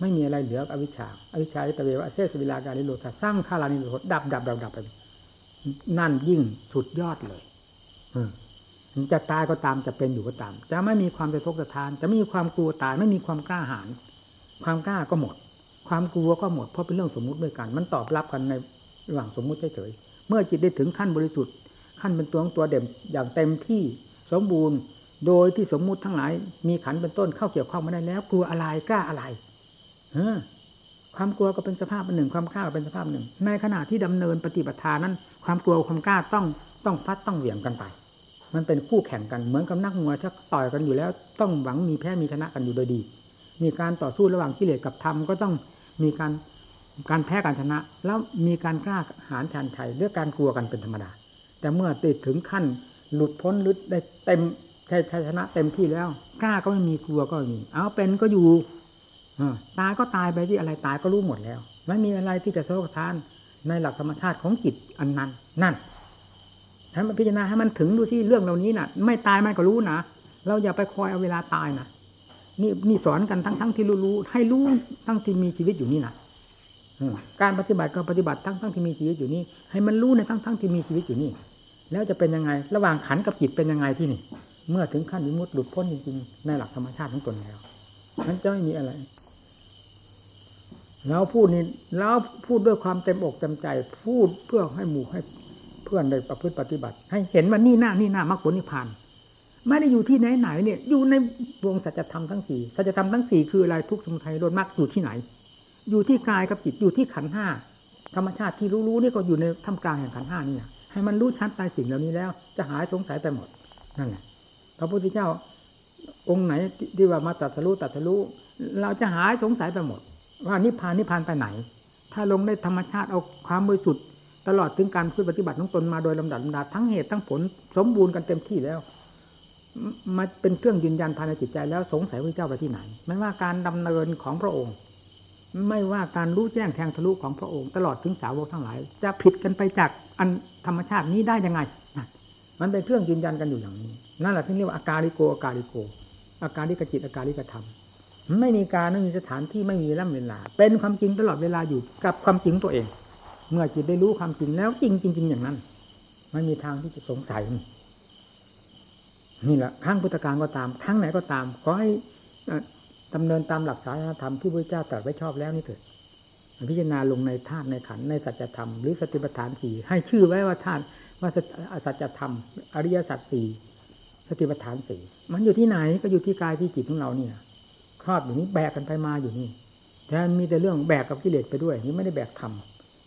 ไม่มีอะไรเหลืออวิชชาอวิชชาตะเววะเซสวิลาการิโลธาสร้างข้าลานิโรธดับดับดับดับไปนั่นยิ่งสุดยอดเลยจะตายก็ตามจะเป็นอยู่ก็ตาม จะไม่มีความจะทกสะทาน จะไม่มีความกลัวตาย ไม่มีความกล้าหาญ ความกล้าก็หมด ความกลัวก็หมดเพราะเป็นเรื่องสมมุติด้วยกัน มันตอบรับกันในระหว่างสมมุติเฉยๆเมื่อจิตได้ถึงขั้นบริสุทธิ์ขั้นเป็นตัวของตัวเด่มอย่างเต็มที่สมบูรณ์ โดยที่สมมุติทั้งหลาย มีขันเป็นต้นเข้าเกี่ยวข้องมาได้แล้ว กลัวอะไรกล้าอะไรเออความกลัวก็เป็นสภาพหนึ่ง ความกล้าก็เป็นสภาพหนึ่ง ในขณะที่ดำเนินปฏิบัติานั้น ความกลัวความกล้าต้องต้องฟัดต้องเหวี่ยงกันไป มันเป็นคู่แข่งกันเหมือนกับนักมวยถ้าต่อยกันอยู่แล้ว ต้องหวังมีแพ้มีชนะกันอยู่โดยดี มีการต่อสู้ระหว่างกิเลสกับธรรมก็ต้องมีการการแพ้การชนะ แล้วมีการกล้าหาญชันชัยเรื่องการกลัวกันเป็นธรรมดา แต่เมื่อติดถึงขั้นหลุดพ้นหรือได้เต็มชัยชนะเต็มที่แล้ว กล้าก็ไม่มีกลัวก็มี เอาเป็นก็อยู่ตายก็ตายไปที่อะไรตายก็รู้หมดแล้ว ไม่มีอะไรที่จะโศกทานในหลักธรรมชาติของจิตอันนั้นนั่นให้มันพิจารณาให้มันถึงดูที่เรื่องเหล่านี้น่ะ ไม่ตายมันก็รู้นะเราอย่าไปคอยเอาเวลาตายนะ นี่นี่สอนกันทั้งทั้งที่รู้รู้ให้รู้ทั้งที่มีชีวิตอยู่นี่นะการปฏิบัติก็ปฏิบัติทั้งทั้งที่มีชีวิตอยู่นี่ ให้มันรู้ในทั้งทั้งที่มีชีวิตอยู่นี่ แล้วจะเป็นยังไง ระหว่างขันกับจิตเป็นยังไงที่นี่ เมื่อถึงขั้นวิมุตติหลุดพ้นจริงๆในหลักธรรมชาติของตนแล้วนั้นจะไม่มีอะไรเราพูดนี่เราพูดด้วยความเต็มอกเต็มใจ พูดเพื่อให้หมู่ให้เพื่อนได้ประพฤติปฏิบัติ ให้เห็นว่านี่หน้านี่หน้ามรรคผลนิพพาน ไม่ได้อยู่ที่ไหนไหนเนี่ย อยู่ในวงสัจธรรมทั้งสี่สัจธรรมทั้งสี่คืออะไรทุกสมุทัยโดนมรรคอยู่ที่ไหน อยู่ที่กายกับจิตอยู่ที่ขันห้าธรรมชาติที่รู้ๆนี่ก็อยู่ในท่ามกลางแห่งขันห้านี่ให้มันรู้ชัดตายสิ่งเหล่านี้แล้ว จะหายสงสัยไปหมดนั่นแหละพระพุทธเจ้าองค์ไหนที่ว่ามาตัดสรู้ตัดสรู้เราจะหายสงสัยไปหมด ว่านิพพานนิพพานไปไหน ถ้าลงได้ธรรมชาติเอาความบริสุทธิ์ตลอดถึงการพูดปฏิบัติของตนมาโดยลำดับลำดาทั้งเหตุทั้งผลสมบูรณ์กันเต็มที่แล้ว มาเป็นเครื่องยืนยันภายในจิตใจแล้วสงสัยพระเจ้าไปที่ไหน ไม่ว่าการดำเนินของพระองค์ ไม่ว่าการรู้แจ้งแทงทะลุของพระองค์ ตลอดถึงสาวกทั้งหลาย จะผิดกันไปจากอันธรรมชาตินี้ได้ยังไง มันเป็นเครื่องยืนยันกันอยู่อย่างนี้ นั่นแหละที่เรียกว่าอาการิโกอาการิโก อาการิกจิตอาการิกธรรม ไม่มีการไม่มีสถานที่ไม่มีล่ำเวลา เป็นความจริงตลอดเวลาอยู่กับความจริงตัวเอง เมื่อจิตได้รู้ความจริงแล้วจริงจริงอย่างนั้น ไม่มีทางที่จะสงสัย นี่แหละข้างพุทธการก็ตามทั้งไหนก็ตามขอให้ดำเนินตามหลักศาสนธรรมที่พระเจ้าตรัสไว้ชอบแล้วนี่เถิดพิจารณาลงในธาตุในขันในสัจธรรมหรือสติปัฏฐานสี่ให้ชื่อไว้ว่าธาตุว่าสัจธรรม อริยสัจสี่สติปัฏฐานสี่มันอยู่ที่ไหนก็อยู่ที่กายที่จิตของเราเนี่ยครอบอยู่นี้แบกกันไปมาอยู่นี่แต่มีแต่เรื่องแบกกับกิเลสไปด้วย นี่ไม่ได้แบกธรรม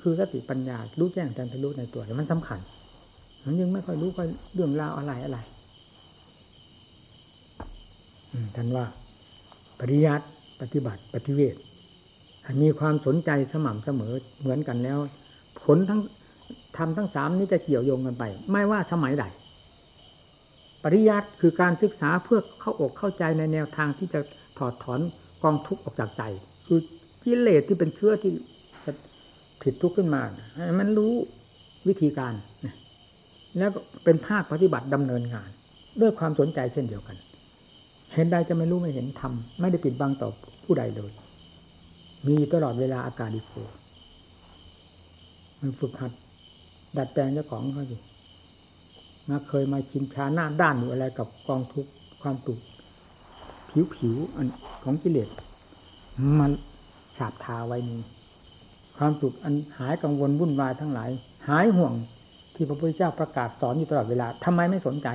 คือสติปัญญารู้แจ้งแทนทะลุในตัวแต่มันสำคัญมันยังไม่ค่อยรู้ก็เรื่องราวอะไรอะไร ท่านว่า ปริยัติปฏิบัติปฏิเวทมีความสนใจสม่ำเสมอเหมือนกันแล้ว ผลทั้งทำทั้งสามนี้จะเกี่ยวโยงกันไป ไม่ว่าสมัยใด ปริยัติคือการศึกษาเพื่อเข้าอกเข้าใจในแนวทางที่จะถอดถอนกองทุกข์ออกจากใจ คือกิเลสที่เป็นเชื้อที่จะผิดทุกข์ขึ้นมา มันรู้วิธีการ แล้วก็เป็นภาคปฏิบัติดำเนินงาน ด้วยความสนใจเช่นเดียวกัน เห็นได้จะไม่รู้ไม่เห็นทำไม่ได้ปิดบังต่อผู้ใดเลย มีตลอดเวลาอาการดิโกมันฝึกหัด ดัดแปลงเจ้าของเขาอยู่มาเคยมาชินชาหน้าด้านอยู่อะไรกับกองทุกความตุกผิวผิวอของกิเลสมันฉาบทาไว้นี้ความสุขอันหายกังวลวุ่นวายทั้งหลาย หายห่วงที่พระพุทธเจ้าประกาศสอนอยู่ตลอดเวลาทำไมไม่สนใจ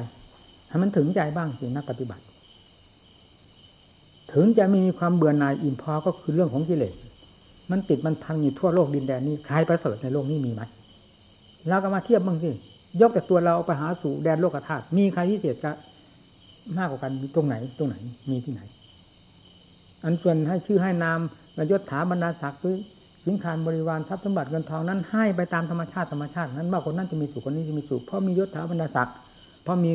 ให้มันถึงใจบ้างสินักปฏิบัติ ถึงจะไม่มีความเบื่อหน่ายอิ่มพอก็คือเรื่องของกิเลสมันติดมันพังอยู่ทั่วโลกดินแดนนี้ใครประเสริฐในโลกนี้มีไหมเราก็มาเทียบบ้างสิยกแต่ตัวเราไปหาสู่แดนโลกธาตุมีใครพิเศษกมากกว่ากันตรงไหน ตรงไหน มีที่ไหน อันส่วนให้ชื่อให้นามระยศถาบรรดาศักดิ์รือสินคารบริวารทรัพย์สมบัติเงินทองนั้นให้ไปตามธรรมชาติธรรมชาตินั้นว่าคนนั้นจะมีสุขคนนี้จะมีสุขเพราะมียศถาบรรดาศักดิ์เพราะมี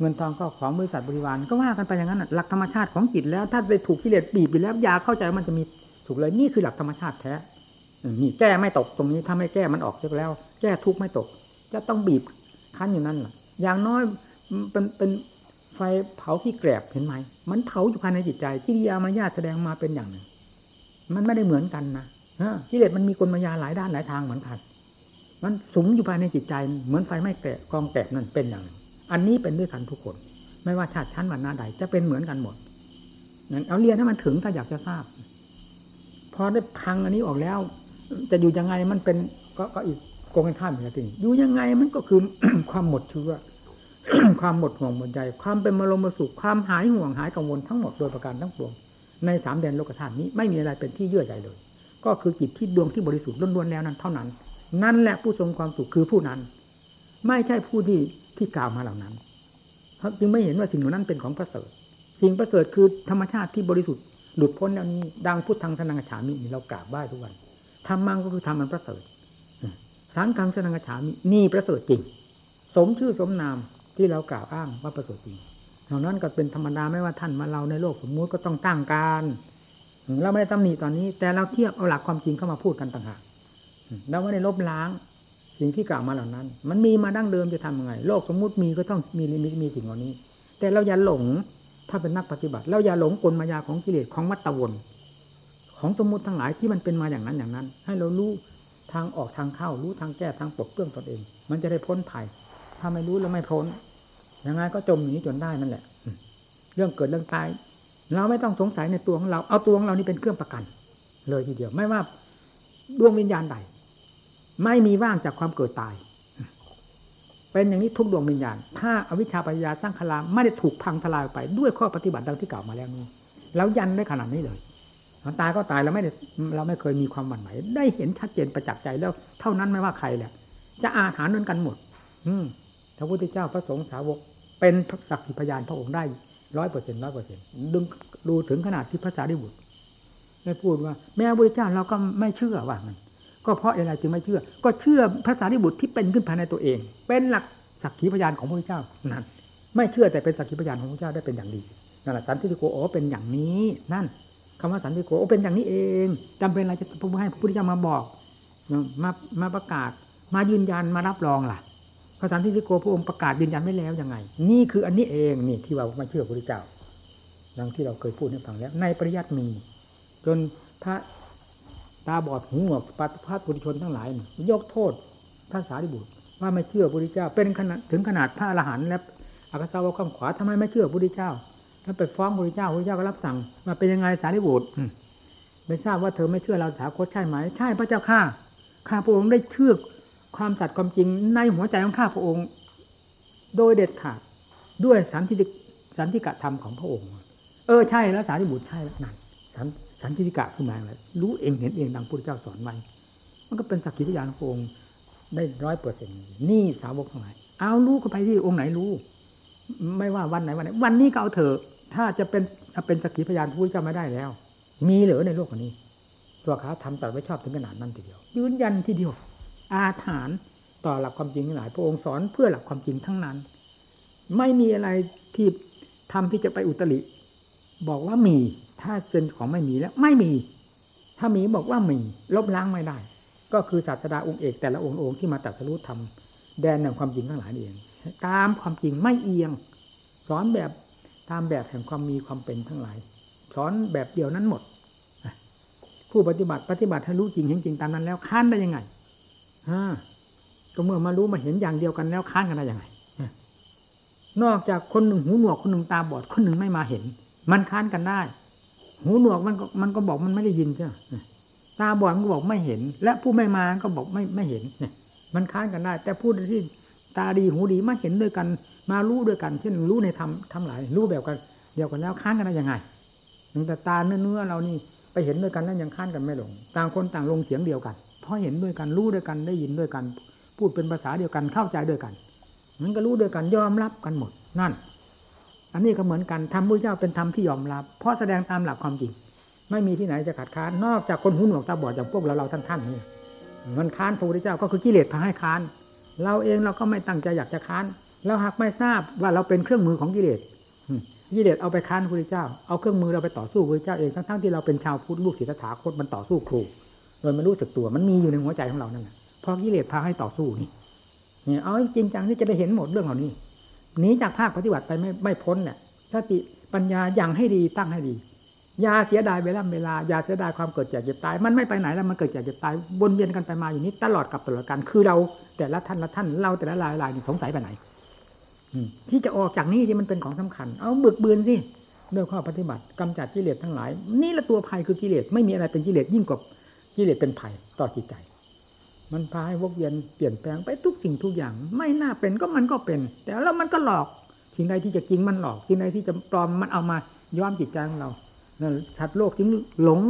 เงินทองก็ของบริษัทบริวารก็ว่ากันไปอย่างนั้นหลักธรรมชาติของจิตแล้ว ถ้าไปถูกกิเลสบีบไปแล้วยาเข้าใจมันจะมีถูกเลยนี่คือหลักธรรมชาติแท้นี่แก้ไม่ตกตรงนี้ถ้าไม่แก้มันออกเสียแล้ว แก้ทุกไม่ตก จะต้องบีบคั้นอยู่นั่นแหละอย่างน้อยเป็นเป็นไฟเผาที่แกรบเห็นไหมมันเผาอยู่ภายในจิตใจกิริยามารยาแสดงมาเป็นอย่างหนึ่ง มันไม่ได้เหมือนกันนะกิเลสมันมีกลมายาหลายด้านหลายทางเหมือนกันมันสุมอยู่ภายในจิตใจ เหมือนไฟไม่แกะกองแกบนั่นเป็นอย่างหนึ่ง อันนี้เป็นด้วยกันทุกคน ไม่ว่าชาติชั้นวรรณะใดจะเป็นเหมือนกันหมดนั้นเอาเรียนให้มันถึงถ้าอยากจะทราบ พอได้พังอันนี้ออกแล้ว จะอยู่ยังไงมันเป็นก็ก็อีกโกงกันข้ามอีกทีอยู่ยังไงมันก็คือความหมดเชื้อความหมดห่วงหมดใจ ความเป็นมรมสุขความหายห่วงหายกังวลทั้งหมดโดยประการทั้งปวงในสามแดนโลกธาตุนี้ไม่มีอะไรเป็นที่เยื่อใยเลย ก็คือจิตที่ดวงที่บริสุทธิ์ล้วนๆแล้วนั้นเท่านั้น นั่นแหละผู้ทรงความสุขคือผู้นั้น ไม่ใช่ผู้ที่ที่กล่าวมาเหล่านั้นเขาจึงไม่เห็นว่าสิ่งเหล่านั้นเป็นของประเสริฐสิ่งประเสริฐคือธรรมชาติที่บริสุทธิ์หลุดพ้นแล้วนี้ ดังพุทธังสนังฉามินี่เรากราบไหว้ทุกวันธรรมังก็คือธรรมันประเสริฐสังฆังสนังฉามินี่ประเสริฐจริง สมชื่อสมนามที่เรากล่าวอ้างว่าประเสริฐจริงเท่านั้นก็เป็นธรรมดาไม่ว่าท่านมาเราในโลกสมมุติก็ต้องตั้งการเราไม่ได้ตำหนิตอนนี้ แต่เราเทียบเอาหลักความจริงเข้ามาพูดกันต่างหากเราไม่ได้ลบล้าง สิ่งที่กล่าวมาเหล่านั้น มันมีมาดั้งเดิมจะทำยังไง โลกสมมุติมีก็ต้องมีลิมิตมีสิ่งเหล่านี้ แต่เราอย่าหลงถ้าเป็นนักปฏิบัติเราอย่าหลงกลมายาของกิเลสของมัตตวนขของสมมุติทั้งหลายที่มันเป็นมาอย่างนั้นอย่างนั้น ให้เรารู้ทางออกทางเข้า รู้ทางแก้ทางปกเปื้องตนเอง มันจะได้พ้นภัย ถ้าไม่รู้แล้วไม่พ้นยังไงก็จมหนีจนได้นั่นแหละเรื่องเกิดเรื่องตาย เราไม่ต้องสงสัยในตัวของเรา เอาตัวของเรานี่เป็นเครื่องประกัน เลยทีเดียว ไม่ว่าดวงวิญญาณใด ไม่มีว่างจากความเกิดตาย เป็นอย่างนี้ทุกดวงวิญญาณ ถ้าอวิชชาปัญญาสร้างคลาไม่ได้ถูกพังทลายไป ด้วยข้อปฏิบัติดังที่กล่าวมาแล้วนี้แล้วยันได้ขนาดนี้เลยตายก็ตายเราไม่ได้เราไม่เคยมีความหวั่นไหวได้เห็นชัดเจนประจักษ์ใจแล้ว เท่านั้นไม่ว่าใครแหละจะอาถรรพ์เหมือนกันหมด อืมพระพุทธเจ้าพระสงฆ์สาวก เป็นสักขีพยานพระองค์ได้ร้อยเปอร์เซ็นต์ร้อยเปอร์เซ็นต์ดึงดูถึงขนาดที่พระสารีบุตรได้พูดว่า แม้พระพุทธเจ้าเราก็ไม่เชื่อว่ามัน ก็เพราะอะไรจึงไม่เชื่อ ก็เชื่อพระสารีบุตรที่เป็นขึ้นภายในตัวเอง เป็นหลักสักขีพยานของพระพุทธเจ้านั่นไม่เชื่อแต่เป็นสักขีพยานของพระพุทธเจ้าได้เป็นอย่างดีนั่นแหละสันติโกโอเป็นอย่างนี้นั่นคำว่าสันติโกโอเป็นอย่างนี้เองจำเป็นอะไรจะพูดให้พระพุทธเจ้ามาบอกมามาประกาศ มายืนยันมารับรองล่ะพระสันติโกพระองค์ประกาศยืนยันไม่แล้วยังไง นี่คืออันนี้เองนี่ที่ว่าไมาเชื่อพระพุทธเจ้าดังที่เราเคยพูดให้ฟังแล้ว ในปริยัติมีจนพระ ตาบอดหูหนวกปัตภาตุชนทั้งหลาย ยกโทษพระสารีบุตร ว่าไม่เชื่อพระพุทธเจ้า เป็นขนาดถึงขนาดพระอรหันต์และอากาสาวกข้ามขวาทำไมไม่เชื่อพระพุทธเจ้าถ้าไปฟ้องพระพุทธเจ้าพระเจ้าก็รับสั่งมาเป็นยังไงสารีบุตรไม่ทราบว่าเธอไม่เชื่อเราสาคตใช่ไหม ใช่พระเจ้าข้าข้าพระองค์ได้เชื่อความสัตย์ความจริงในหัวใจของข้าพระองค์ โดยเด็ดขาดด้วยสันติสันติกะธรรมของพระองค์ เออใช่แล้วสารีบุตรใช่แล้วนั่นสัน สันติกะขึ้นมาแล้วรู้เองเห็นเองดังพระพุทธเจ้าสอนไว้มันก็เป็นสักขีพยานขององค์ได้ร้อยเปอร์เซ็นต์นี่สาวกทั้งหลายเอารู้ก็ไปที่องค์ไหนรู้ ไม่ว่าวันไหนวันไหน วันนี้ก็เอาเถอะถ้าจะเป็นเป็นสักขีพยานผู้เจ้าไม่ได้แล้ว มีเหลือในโลกนี้ตัวขาทำตัดไว้ชอบถึงขนาดนั้นทีเดียว ยืนยันทีเดียว อาถานต่อหลักความจริงหลาย พระองค์สอนเพื่อหลักความจริงทั้งนั้น ไม่มีอะไรที่ทำที่จะไปอุตริ บอกว่ามี ถ้าเป็นของไม่มีแล้วไม่มี ถ้ามีบอกว่ามีลบล้างไม่ได้ ก็คือศาสดาองค์เอกแต่ละองค์องค์ที่มาตัดสรุปทำแดนแห่งความจริงทั้งหลายเอง ตามความจริงไม่เอียง สอนแบบตามแบบแห่งความมีความเป็นทั้งหลาย สอนแบบเดียวนั้นหมดผู้ปฏิบัติปฏิบัติให้รู้จริงเห็นจริงตามนั้นแล้วค้านได้ยังไงฮะก็เมื่อมารู้มาเห็นอย่างเดียวกันแล้วค้านกันได้ยังไงนอกจากคนหนึ่งหูหนวกคนหนึ่งตาบอดคนหนึ่งไม่มาเห็น มันค้านกันได้ หูหนวกมันก็มันก็บอกมันไม่ได้ยินใช่ไหมตาบอดมันก็บอกไม่เห็น และผู้ไม่มาก็บอกไม่ไม่เห็นเนี่ย มันค้านกันได้ แต่ผู้ที่ตาดีหูดีมาเห็นด้วยกัน มารู้ด้วยกัน เช่นรู้ในธรรมทำหลายรู้แบบกันเดียวกันแล้วค้านกันได้ยังไงแต่ตาเนื้อเนื้อเรานี่ไปเห็นด้วยกันแล้วยังค้านกันไม่ลง ต่างคนต่างลงเสียงเดียวกัน เพราะเห็นด้วยกันรู้ด้วยกันได้ยินด้วยกัน พูดเป็นภาษาเดียวกันเข้าใจด้วยกัน มันก็รู้ด้วยกันยอมรับกันหมดนั่น อันนี้ก็เหมือนกันธรรมพระเจ้าเป็นธรรมที่ยอมรับ เพราะแสดงตามหลักความจริง ไม่มีที่ไหนจะขัดค้านนอกจากคนหูหนวกตาบอดอย่างพวกเราเราท่านท่านนี่มันค้านพระพุทธเจ้าก็คือกิเลสพาให้ค้าน เราเองเราก็ไม่ตั้งใจอยากจะค้านเราหากไม่ทราบว่าเราเป็นเครื่องมือของกิเลสกิเลสเอาไปค้านพระพุทธเจ้าเอาเครื่องมือเราไปต่อสู้พระพุทธเจ้าเองทั้งๆที่เราเป็นชาวพุทธลูกศิษย์ถาคตมันต่อสู้ครูโดยไม่รู้สึกตัวมันมีอยู่ในหัวใจของเรานั่นแหละพอกิเลสพาให้ต่อสู้นี่นี่เอาจริงจังที่จะได้เห็นหมดเรื่องเหล่านี้ หนีจากภาคปฏิบัติไปไม่ไม่พ้นเนี่ยสติปัญญาอย่างให้ดีตั้งให้ดียาเสียดายเวลาเวลายาเสียดายความเกิดแก่เจ็บตาย มันไม่ไปไหนแล้วมันเกิดแก่เจ็บตายวนเวียนกันไปมาอยู่นี้ตลอดกับตลอดกันคือเรา แต่ละท่านละท่านเราแต่ละรายรายสงสัยไปไหนที่จะออกจากนี้ที่มันเป็นของสำคัญ เอาเบิกบืนสิด้วยข้อปฏิบัติกำจัดกิเลสทั้งหลาย นี่ละตัวภัยคือกิเลสไม่มีอะไรเป็นกิเลสยิ่งกว่ากิเลสเป็นภัยต่อจิตใจ มันพาให้วกเวียนเปลี่ยนแปลงไปทุกสิ่งทุกอย่าง ไม่น่าเป็นก็มันก็เป็น แต่แล้วมันก็หลอกสิ่งใดที่จะจริงมันหลอกสิ่งใดที่จะปลอมมันเอามาย้อมจิตใจของเราชัดโลกจึงหลง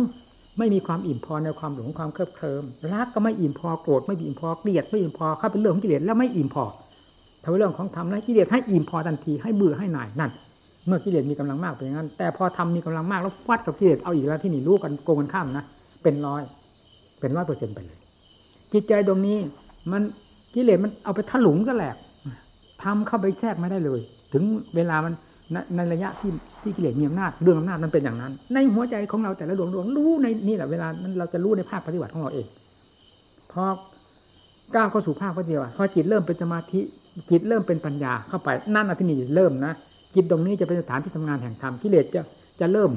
ไม่มีความอิ่มพอในความหลงความเคลิบเคลิ้มรักก็ไม่อิ่มพอโกรธไม่อิ่มพอเกลียดไม่อิ่มพอเข้าเป็นเรื่องของกิเลสแล้วไม่อิ่มพอถ้าเป็นเรื่องของธรรมแล้วกิเลสให้อิ่มพอทันทีให้เบื่อให้หน่ายนั่นเมื่อกิเลสมีกำลังมากเป็นอย่างนั้น แต่พอทำมีกำลังมากแล้วฟัดกับกิเลสเอาอีกแล้วที่นี่รู้กันโกงกันข้ามนะเป็นร้อย เป็นร้อยเปอร์เซ็นต์ไปเลย จิตใจตรงนี้ มันกิเลสมันเอาไปถลุงก็แหลกทำเข้าไปแทรกไม่ได้เลย ถึงเวลามันในระยะที่ที่กิเลสมีอำนาจเรื่องอำนาจมันเป็นอย่างนั้น ในหัวใจของเราแต่ละดวงดวงรู้ในนี่แหละเวลานั้นเราจะรู้ในภาคปฏิบัติของเราเองพอก้าวเข้าสู่ภาคปฏิบัติพอจิตเริ่มเป็นสมาธิจิตเริ่มเป็นปัญญาเข้าไปนั่นอธินีเริ่มนะจิตตรงนี้จะเป็นสถานที่ทำงานแห่งธรรมกิเลสจะจะเริ่ม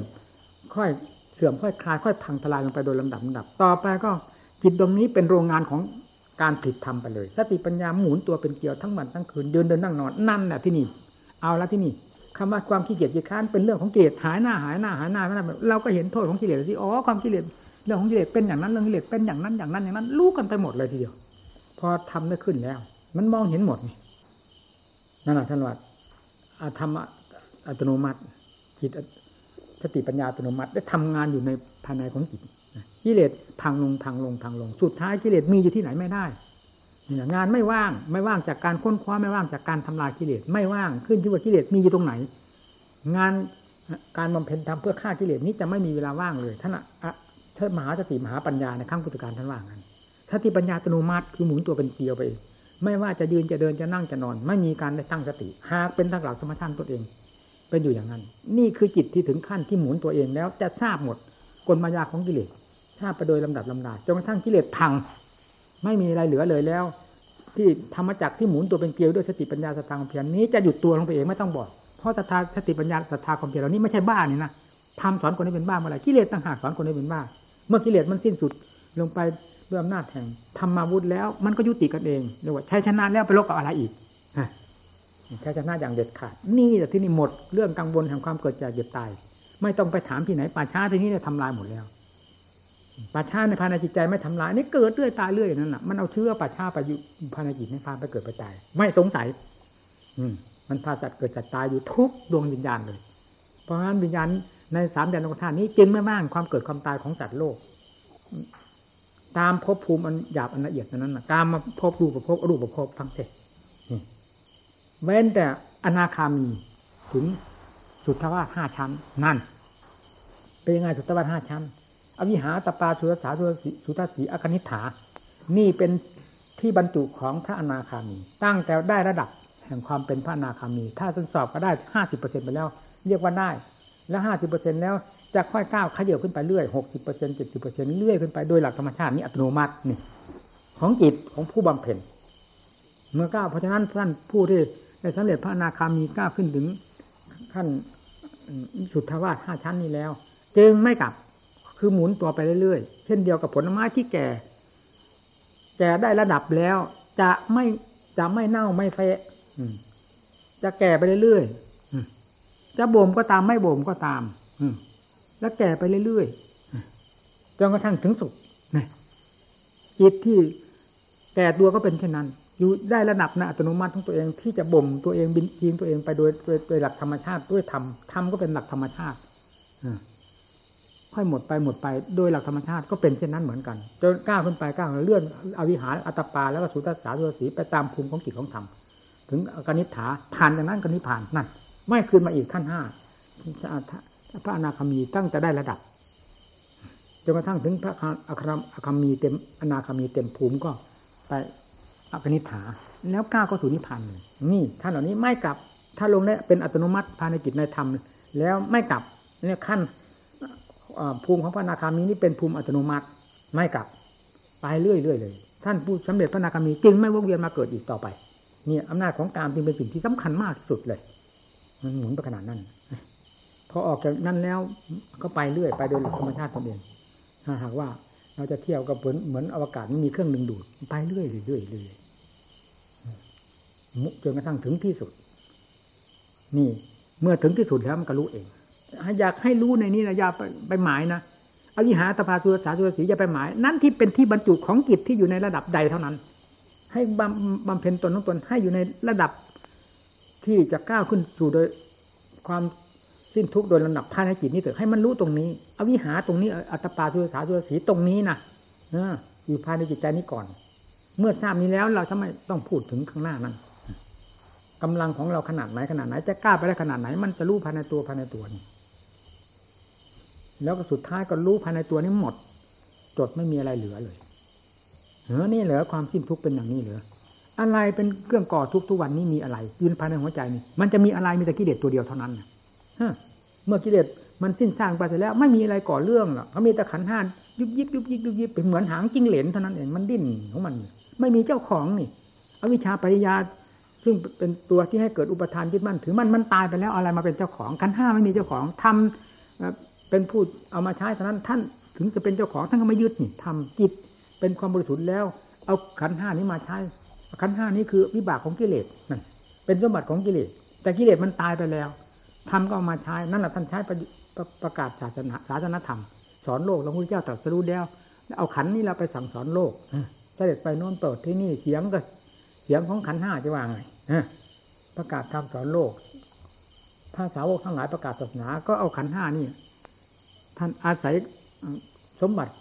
ค่อยเสื่อมค่อยคลายค่อยพังทลายลงไปโดยลำดับลำดับ ต่อไปก็ จิตดวงนี้เป็นโรงงานของการผลิตทำไปเลย สติปัญญาหมุนตัวเป็นเกลียวทั้งวันทั้งคืนเดินเดินนั่งนอนนั่นแหละที่นี่ เอาละที่นี่คำว่าความขี้เกียจขี้ค้านเป็นเรื่องของกิเลสหายหน้าหายหน้าหายหน้าไม่ได้เราก็เห็นโทษของกิเลสสิอ๋อความกิเลสเรื่องของกิเลสเป็นอย่างนั้นเรื่องกิเลสเป็นอย่างนั้นอย่างนั้นอย่างนั้นรู้กันไปหมดเลยทีเดียว พอทำได้ขึ้นแล้ว มันมองเห็นหมดนี่นั่นแหละท่านว่าธรรมอัตโนมัติจิตสติปัญญาอัตโนมัติได้ทำงานอยู่ในภายในของจิต กิเลสพังลงพังลงพังลง สุดท้ายกิเลสมีอยู่ที่ไหนไม่ได้เนี่ยงานไม่ว่างไม่ว่างจากการค้นคว้าไม่ว่างจากการทำลายกิเลสไม่ว่างขึ้นที่ว่ากิเลสมีอยู่ตรงไหน งานการบำเพ็ญทำเพื่อฆ่ากิเลสนี้จะไม่มีเวลาว่างเลยท่านอะท่านมหาสติมหาปัญญาในขั้งพุทธการท่านว่างั้นสติปัญญาอัตโนมัติคือหมุนตัวเป็นเกลียวไปไม่ว่าจะยืนจะเดินจะนั่งจะนอน ไม่มีการได้ตั้งสติ หากเป็นตั้งหลักสมถะตัวเอง เป็นอยู่อย่างนั้น นี่คือจิตที่ถึงขั้นที่หมุนตัวเองแล้วจะทราบหมดกลมายาของกิเลส ทราบไปโดยลำดับลำดาจนกระทั่งกิเลสพัง ไม่มีอะไรเหลือเลยแล้ว ที่ธรรมจักที่หมุนตัวเป็นเกลียวด้วยสติปัญญาสตางค์เพียรนี้จะหยุดตัวลงไปเองไม่ต้องบอกเพราะศรัทาสติปัญญาศรัทธาความเพียรเหล่านี้ไม่ใช่บ้านี่นะทำสอนคนให้เป็นบ้าเมื่อไรกิเลสต่างหากสอนคนให้เป็นบ้า เมื่อกิเลสมันสิ้นสุดลงไปด้วยอำนาจแห่งธรรมาวุธแล้ว มันก็ยุติกันเองเรียกว่าใช้ชนะแล้วไปลบกับอะไรอีกใช้ชนะอย่างเด็ดขาดนี่แหละที่นี่หมดเรื่องกังวลแห่งความเกิดแก่เจ็บตาย ไม่ต้องไปถามที่ไหนป่าช้าที่นี่เนี่ยทำลายหมดแล้ว ป่าช้าในภายในจิตใจไม่ทำลายนี่เกิดเรื่อยตายเรื่อยนั่นแหละมันเอาเชื้อป่าช้าไปอยู่ภายในจิตให้พาไปเกิดไปตายไม่สงสัย อืม มันพาสัตว์เกิดจัดตายอยู่ทุกดวงวิญญาณเลย เพราะฉะนั้นวิญญาณในสามแดนโลกธาตุนี้จึงไม่ม่างความเกิดความตายของสัตว์โลก ตามภพภูมิอันหยาบอันละเอียดนั้นนะตามมาภพรูปภพอรูปภพทั้งเจ็ดเว้นแต่อนาคามีถึงสุทธวาสห้าชั้น นั่น เป็นยังไงสุทธวาสห้าชั้น อวิหาตปาสุรสาสุสีสุทัศสีอคณิฐา นี่เป็นที่บรรจุของพระอนาคามี ตั้งแต่ได้ระดับแห่งความเป็นพระอนาคามี ถ้าทดสอบก็ได้ห้าสิบเปอร์เซ็นไปแล้ว เรียกว่าได้ แล้วห้าสิบเปอร์เซ็นแล้วจะค่อยก้าวขยับขึ้นไปเรื่อยหกสิบเปอร์เซ็นเจ็ดสิบเปอร์เซ็นเรื่อยขึ้นไปโดยหลักธรรมชาตินี้อัตโนมัตินี่ของจิตของผู้บำเพ็ญเมื่อก้าวเพราะฉะนั้นท่านผู้ที่ได้สำเร็จพระอนาคามีก้าวขึ้นถึงขั้นสุทธาวาสห้าชั้นนี้แล้ว จึงไม่กลับ คือหมุนตัวไปเรื่อยๆ เช่นเดียวกับผลไม้ที่แก่ แก่ได้ระดับแล้ว จะไม่จะไม่เน่าไม่เฟะจะแก่ไปเรื่อยๆจะบ่มก็ตามไม่บ่มก็ตามแล้วแก่ไปเรื่อยๆจนกระทั่งถึงสุขจิตที่แก่ตัวก็เป็นเช่นนั้น อยู่ได้ระดับนะอัตโนมัติของตัวเองที่จะบ่มตัวเองบินทีมตัวเองไปโดยโดยโดยหลักธรรมชาติด้วยธรรมธรรมก็เป็นหลักธรรมชาติ ค่อยหมดไปหมดไปโดยหลักธรรมชาติก็เป็นเช่นนั้นเหมือนกันจนก้าวขึ้นไปก้าวเลื่อนอวิหารอัตปาแล้วก็สุตตสาสุสีไปตามภูมิของจิตของธรรมถึงกนิษฐาผ่านจากนั้นกนิผ่านนั่นไม่คืนมาอีกขั้นห้าพระอนาคามีตั้งจะได้ระดับจนกระทั่งถึงพระอาคามอคามีเต็มอนาคามีเต็มภูมิก็ไปอกนิฐา แล้วก้าวก็สู่นิพพานนี่ท่านเหล่านี้ไม่กลับ ถ้าลงได้เป็นอัตโนมัติภายในจิตในธรรม แล้วไม่กลับเนี่ยขั้น ภูมิของพระนาคามีนี่เป็นภูมิอัตโนมัติไม่กลับ ไปเรื่อยๆเลย ท่านผู้สำเร็จพระนาคามีจึงไม่วกเวียนมาเกิดอีกต่อไปเนี่ยอำนาจของกามจึงเป็นสิ่งที่สำคัญมากสุดเลย มันหมุนไปขนาดนั้นพอออกจากนั้นแล้วก็ไปเรื่อยไปโดยหลักธรรมชาติตนเองถ้าหากว่าเราจะเที่ยวกับเหมือนเหมือนอวกาศมันมีเครื่องดึงดูดไปเรื่อยเรื่อยเรื่อยจนกระทั่งถึงที่สุด นี่ เมื่อถึงที่สุดแล้วมันก็รู้เอง อยากให้รู้ในนี้นะอย่าไปไปหมายนะอวิหาตภาสุรสาสุรสีอย่าไปหมาย นั่นที่เป็นที่บรรจุของจิตที่อยู่ในระดับใดเท่านั้น ให้บำบำเพ็ญตนของตนให้อยู่ในระดับที่จะก้าวขึ้นสู่โดยความสิ้นทุกข์โดยลำดับภายในจิตนี้เถอะให้มันรู้ตรงนี้ อวิหาตรงนี้อัตปาสุสาสุสีตรงนี้นะอยู่ภายในจิตใจนี้ก่อน เมื่อทราบนี้แล้วเราทำไมต้องพูดถึงข้างหน้านั้นกำลังของเราขนาดไหนขนาดไหนจะกล้าไปได้ขนาดไหน มันจะรู้ภายในตัวภายในตัวนี่ แล้วก็สุดท้ายก็รู้ภายในตัวนี้หมด จดไม่มีอะไรเหลือเลยเออนี่เหลือความสิ้นทุกข์เป็นอย่างนี้เหลือ อะไรเป็นเครื่องก่อทุกทุกวันนี้มีอะไรยืนภายในหัวใจนี่มันจะมีอะไรมีแต่กิเลสตัวเดียวเท่านั้นเมื่อกิเลสมันสิ้นสร้างไปเสร็จแล้ว ไม่มีอะไรก่อเรื่องหรอกเขามีแต่ขันห้ายุบยิบยุบยิบยุบยิบเป็นเหมือนหางจิ้งเหลนเท่านั้นเองมันดิ้นของมัน ไม่มีเจ้าของนี่อวิชชาปริยาซึ่งเป็นตัวที่ให้เกิดอุปทานยึดมั่นถือมันมันตายไปแล้วอะไรมาเป็นเจ้าของขันห้าไม่มีเจ้าของทำ เป็นผู้เอามาใช้เท่านั้นท่านถึงจะเป็นเจ้าของท่านก็ไม่ยึดนี่ทำจิตเป็นความบริสุทธิ์แล้ว เอาขันห้านี้มาใช้ขันห้านี้คือวิบากของกิเลสนั่นเป็นสมบัติของกิเลสแต่กิเลสมันตายไปแล้วทำก็เอามาใช้นั่นแหละท่านใช้ประประกาศศาสนาศาสนธรรม สอนโลกหลวงพุทธเจ้าตรัสรู้แล้วเอาขันนี้เราไปสั่งสอนโลกเสด็จไปโน่นเปิดที่นี่เสียงก็เสียงของขันห้าจะว่าไงประกาศคำสอนโลกภาษาวกทั้งหลายประกาศศาสนา ก็เอาขันห้านี่ ท่านอาศัยสมบัติ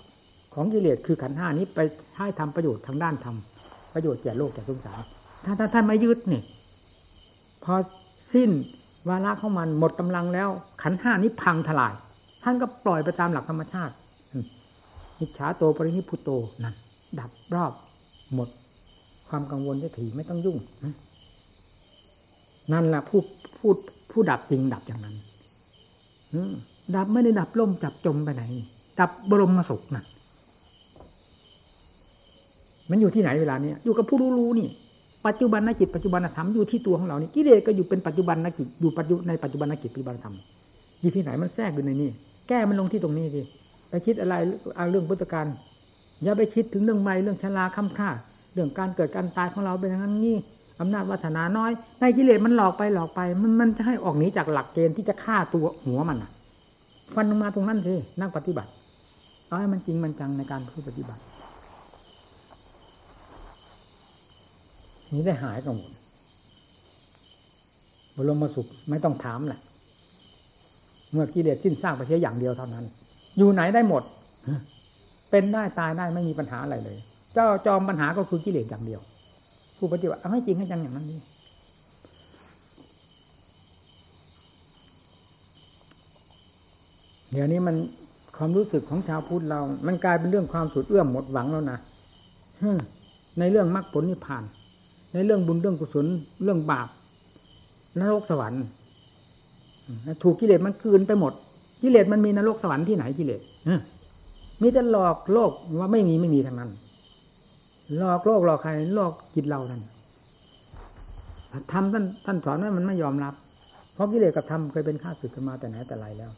ของกิเลสคือขันห้านี้ไปให้ทำประโยชน์ทางด้านธรรมประโยชน์แก่โลกแก่สงสารถ้าท่านท่านไม่ยึดนี่พอสิ้นวาระของมันหมดกำลังแล้ว ขันห้านี้พังทลาย ท่านก็ปล่อยไปตามหลักธรรมชาติมิจฉาโตปรินิพุโตนั่นดับรอบหมด ความกังวลจะถีไม่ต้องยุ่งนั่นแหละผู้ผู้ผู้ดับจริงดับอย่างนั้น ดับไม่ได้ดับล่มจับจมไปไหน ดับบรมสุขนั่นมันอยู่ที่ไหนเวลาเนี้ยอยู่กับผู้รู้รู้นี่ ปัจจุบันนจิตปัจจุบันธรรมอยู่ที่ตัวของเรานี่กิเลสก็อยู่เป็นปัจจุบันนจิตอยู่ปัจจุในปัจจุบันนจิตปัจจุบันธรรมอยู่ที่ไหนมันแทรกอยู่ในนี่แก้มันลงที่ตรงนี้สิไปคิดอะไรเอาเรื่องพุทธการอย่าไปคิดถึงเรื่องไม่เรื่องชราคำค่าเรื่องการเกิดการตายของเราเป็นอย่างนั้นนี่อำนาจวัฒนาน้อยในกิเลสมันหลอกไปหลอกไป มันมันจะให้ออกหนีจากหลักเกณฑ์ที่จะฆ่าตัวหัวมันอะ ฟันลงมาตรงนั้นสินั่งปฏิบัติเอาให้มันจริงมันจังในการพูดปฏิบัติ นี้ได้หายกังวลบรมสุขไม่ต้องถามแหละเมื่อกิเลสสิ้นสร้างไปเสียอย่างเดียวเท่านั้น อยู่ไหนได้หมด เป็นได้ตายได้ไม่มีปัญหาอะไรเลย เจ้าจอมปัญหาก็คือกิเลสอย่างเดียว ผู้ปฏิบัติเอาให้จริงให้จังอย่างนั้นนี่ เดี๋ยวนี้มันความรู้สึกของชาวพุทธเรา มันกลายเป็นเรื่องความสุดเอื้อมหมดหวังแล้วนะในเรื่องมรรคผลนิพพาน ในเรื่องบุญเรื่องกุศลเรื่องบาปนรกสวรรค์ถูกกิเลสมันคืนไปหมด กิเลสมันมีนรกสวรรค์ที่ไหนกิเลสมีแต่หลอกโลกว่าไม่มีไม่มีทางนั้น หลอกโลกหลอกใครหลอกจิตเรานั่นทำท่านท่านสอนว่ามันไม่ยอมรับ เพราะกิเลสกับธรรมเคยเป็นข้าศึกกันมาแต่ไหนแต่ไรแล้ว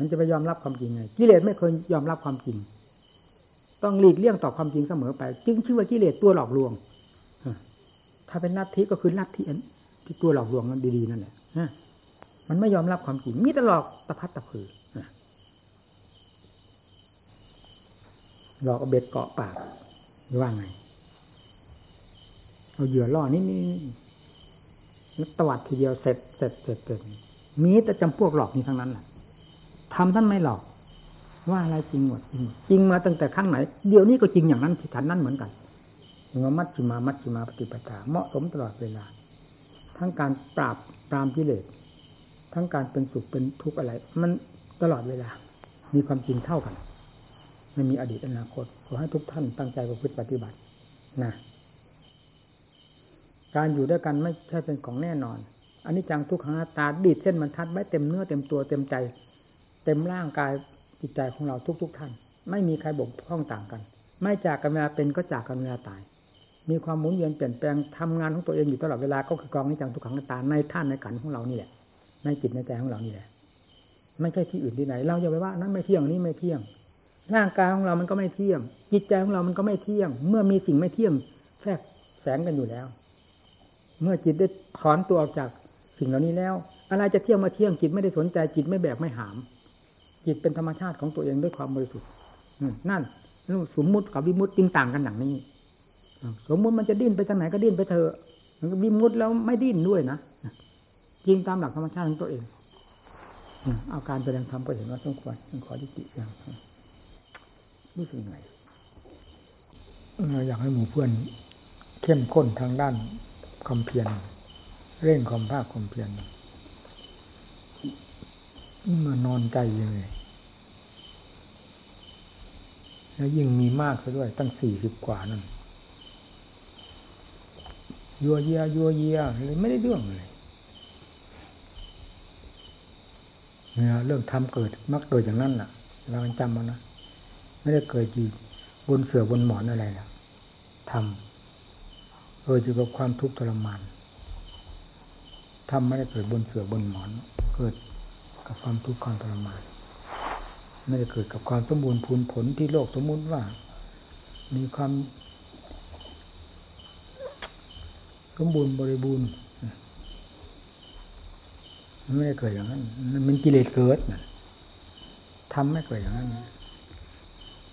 มันจะไปยอมรับความจริงไงกิเลสไม่เคยยอมรับความจริง ต้องหลีกเลี่ยงต่อความจริงเสมอไป จึงชื่อว่ากิเลสตัวหลอกลวงถ้าเป็นลัทธิก็คือลัทธิที่ตัวหลอกลวงนั้นดีๆนั่นแหละมันไม่ยอมรับความจริงมีแต่หลอกตะพัดตะพือหลอกเอาเบ็ดเกาะปากว่าไงเอาเหยื่อล่อนี่นี่ตวัดทีเดียวเสร็จเสร็จเสร็จเสร็จมีแต่จำพวกหลอกนี่ทั้งนั้นแหละ ทำท่านไม่หลอก ว่าอะไรจริงหมดจริงจริงมาตั้งแต่ข้างไหน เดี๋ยวนี้ก็จริงอย่างนั้นที่ฉันนั้นเหมือนกันงมัดจิมามัดจิมาปฏิปทาเหมาะสมตลอดเวลา ทั้งการปราบปรามกิเลสทั้งการเป็นสุขเป็นทุกข์อะไร มันตลอดเวลา มีความจริงเท่ากัน ไม่มีอดีตอนาคต ขอให้ทุกท่านตั้งใจประพฤติปฏิบัตินะการอยู่ด้วยกันไม่ใช่เป็นของแน่นอน อันนี้จังทุกขังตาดีดเส้นมันทัดไว้เต็มเนื้อเต็มตัวเต็มใจ เต็มร่างกายจิตใจของเราทุกๆทท่าน ไม่มีใครบกพร่องต่างกัน ไม่จากกันเวลาเป็นก็จากกันเวลาตาย มีความหมุนเวียนเปลี่ยนแปลงทำงานของตัวเองอยู่ตลอดเวลาก็คือกองนิจังทุกขังตาในท่านในขันของเรานี่แหละในจิตในใจของเรานี่แหละ ไม่ใช่ที่อื่นที่ไหน เราอย่าไปว่านั้นไม่เที่ยงนี้ไม่เที่ยง ร่างกายของเรามันก็ไม่เที่ยง จิตใจของเรามันก็ไม่เที่ยง เมื่อมีสิ่งไม่เที่ยงแทรกแสงกันอยู่แล้ว เมื่อจิตได้ถอนตัวออกจากสิ่งเหล่านี้แล้ว อะไรจะเที่ยงมาเที่ยงจิตไม่ได้สนใจจิตไม่แบกไม่หาม จิตเป็นธรรมชาติของตัวเองด้วยความบริสุทธิ์นั่นสมมุติกับวิมุติจริงต่างกันอย่างนี้สมมุติมันจะดิ้นไปทางไหนก็ดิ้นไปเถอะวิมุติแล้วไม่ดิ้นด้วยนะจริงตามหลักธรรมชาติของตัวเองเอาการแสดงธรรมก็เห็นว่าสมควรขอยุติอย่างรู้สึกไงอยากให้หมู่เพื่อนเข้มข้นทางด้านความเพียรเร่งความภาคความเพียร มานอนใจเลยแล้วยิ่งมีมากซะด้วย ตั้งสี่สิบกว่านั่นยัวเยียยัวเยียเลยไม่ได้เรื่องเลยเนี่ยเรื่องทำเกิดมักเกิดอย่างนั้นน่ะ เราจำมานะไม่ได้เกิดอยู่บนเสือบนหมอนอะไรนะทำเกิดอยู่กับความทุกข์ทรมานทำไม่ได้เกิดบนเสือบนหมอน เกิด กับความทุกข์ความทรมานไม่ได้เกิดกับความสมบูรณ์พูนผลที่โลกสมมุติว่า มีความสมบูรณ์บริบูรณ์มันไม่ได้เกิดอย่างนั้น มันกิเลสเกิดนะทำไม่เกิดอย่างนั้น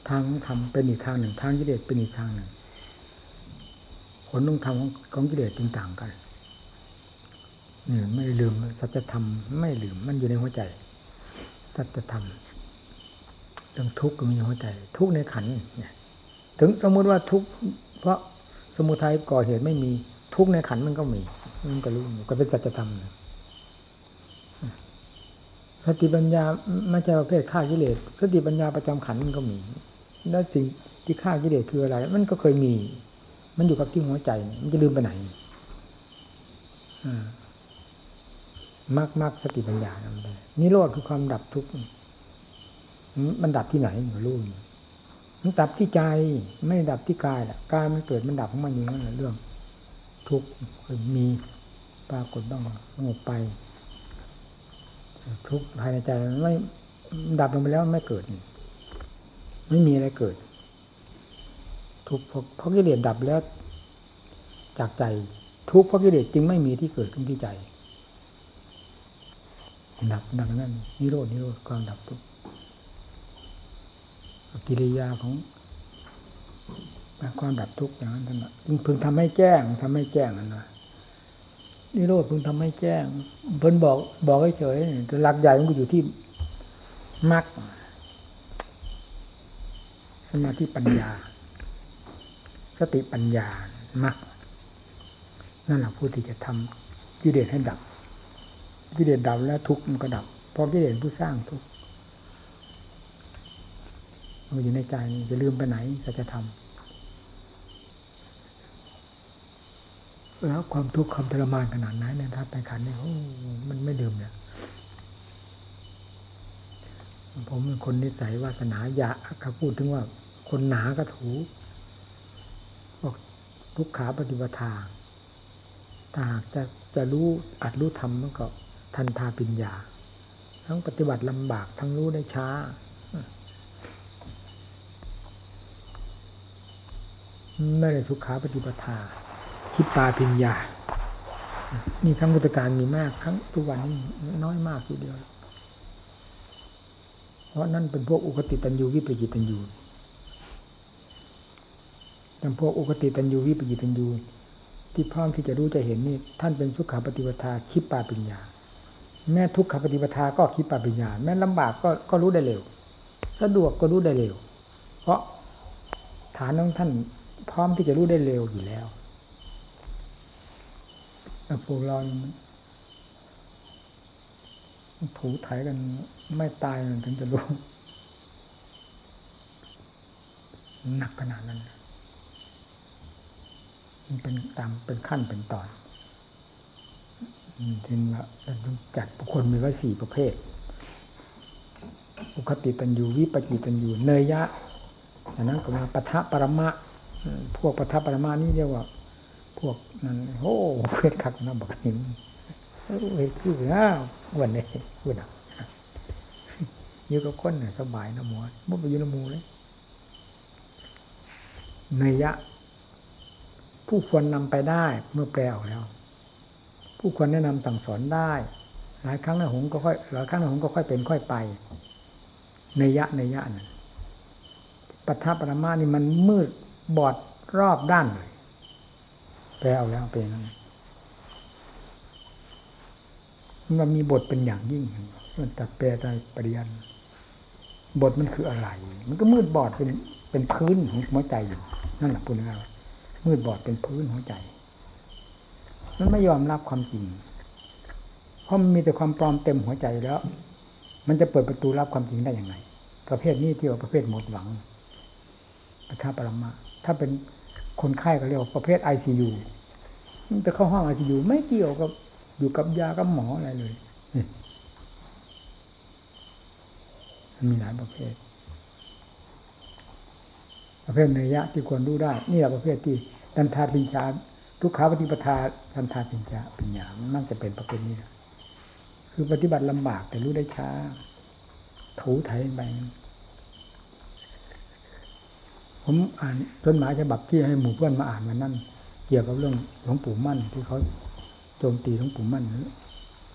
ทางทำเป็นอีกทางหนึ่ง ทางกิเลสเป็นอีกทางหนึ่งผลต้องทำของกิเลสจึงต่างกัน ไม่ลืมสัจธรรมไม่ลืมมันอยู่ในหัวใจสัจธรรมเรื่องทุกข์ก็มีหัวใจ ทุกข์ในขันเนี่ย ถึงสมมติว่าทุกข์เพราะสมุทัยก่อเหตุไม่มีทุกข์ในขันมันก็มีมันก็รู้ก็เป็นสัจธรรมสติปัญญาไม่ใช่ประเภทฆ่ากิเลสสติปัญญาประจำขันมันก็มี แล้วสิ่งที่ฆ่ากิเลสคืออะไร มันก็เคยมี มันอยู่กับที่หัวใจ มันจะลืมไปไหน มากมากสติปัญญานั่นเลยนิโรธคือความดับทุกข์มันดับที่ไหนก็รู้มันดับที่ใจไม่ดับที่กายแหละกายมันเกิดมันดับของมันอยู่นั่นแหละเรื่อง ทุกข์มีปรากฏบ้างสงบไป ทุกภายในใจมันไม่ดับลงไปแล้วไม่เกิด ไม่มีอะไรเกิด ทุกเพราะกิเลสดับแล้ว จากใจ ทุกเพราะกิเลสจึงไม่มีที่เกิดขึ้นที่ใจ ดับดังนั้นนิโรดนิโรธความดับทุกกิริยาของความดับทุกข์อย่างนั้นท่านพึงทำให้แจ้งทำให้แจ้งนั่นนะนิโรธพึงทำให้แจ้งเพิ่นบอก บอกเฉยแต่หลักใหญ่มันก็อยู่ที่มรรคสมาธิปัญญา สติปัญญามรรคนั่นแหละผู้ที่จะทำกิเลสให้ดับ กิเลสดับแล้วทุกข์มันก็ดับ เพราะกิเลสผู้สร้างทุกข์มันอยู่ในใจจะลืมไปไหนสัจธรรมแล้วความทุกข์ความทรมานขนาดไหนเนี่ยถ้าไปขันเนี่ยโอ้มันไม่ลืมเนี่ยผมเป็นคนนิสัยวาสนาอยากเขาพูดถึงว่า คนหนาก็ถูบอกทุกขาปฏิบัติถ้าหากจะจะรู้อัดรู้ทำมันก็ ทันทาปิญญา ทั้งปฏิบัติลำบากทั้งรู้ได้ช้า ไม่ได้สุขาปฏิปทา คิดตาพิญญา นี่ครั้งพุทธการมีมากครั้งทุกวันนี้น้อยมากทีเดียว เพราะนั่นเป็นพวกอุกติตันยูวิปจิตันยูแต่พวกอุกติตันยูวิปจิตันยูที่พร้อมที่จะรู้จะเห็นนี่ท่านเป็นสุขาปฏิปทาคิดปาปิญญา แม้ทุกขปฏิปทาก็คิดปาปิญญาแม้ลำบากก็ก็รู้ได้เร็ว สะดวกก็รู้ได้เร็ว เพราะฐานของท่านพร้อมที่จะรู้ได้เร็วอยู่แล้วแต่พวกเราถูถ่ายกันไม่ตายถึงจะรู้หนักขนาดนั้น มันเป็นตามเป็นขั้นเป็นตอน ทีนี้ว่าจัดบุคคลมีไว้สี่ประเภท อุคติตันยูวิปจิตันยูเนยยะอันนั้นก็มาปะทะปรมะ พวกปะทะปรมานี่เรียกว่า พวกนั้นโอ้เพื่อนคักนะบอกหินเอ้ยคืออ้าววันนี้พูดอะอยู่กับคนเนี่ยสบายนะหมอบ่ไปอยู่นมูเลยเนยะ ผู้ควรนำไปได้เมื่อแปลออกแล้ว ผู้ควรแนะนำสั่งสอนได้ หลายครั้งนะหงก็ค่อยหลายครั้งนะหงก็ค่อยเป็นค่อยไปนยะนยะนั่นปัทภปรมานี่มันมืดบอดรอบด้านเลยแปลเอาแล้วเป็นนั้นมันมีบทเป็นอย่างยิ่งมันตัดแปลได้ปริยันบทมันคืออะไร มันก็มืดบอดเป็นเป็นพื้นของหัวใจอยู่นั่นแหละพูดง่ายมืดบอดเป็นพื้นหัวใจ มันไม่ยอมรับความจริง เพราะมันมีแต่ความปลอมเต็มหัวใจแล้ว มันจะเปิดประตูรับความจริงได้อย่างไรประเภทนี้ที่ว่าประเภทหมดหวังปะทาปรมาถ้าเป็นคนไข้ก็เรียกว่าประเภทไอซียูมันไปเข้าห้องไอซียูไม่เกี่ยวกับอยู่กับยากับหมออะไรเลยมันมีหลายประเภท ประเภทเนยยะที่ควรรู้ได้ นี่แหละประเภทที่ดันทาปิญญา ทุกขาปฏิปทาดันทาปิญญาปิญญามันจะเป็นประเภทนี้ คือปฏิบัติลำบากแต่รู้ได้ช้า ถูไถไปผมอ่านจดหมายฉบับที่ให้หมู่เพื่อนมาอ่านมันนั่นเกี่ยวกับเรื่องหลวงปู่มั่น ที่เขาโจมตีหลวงปู่มั่น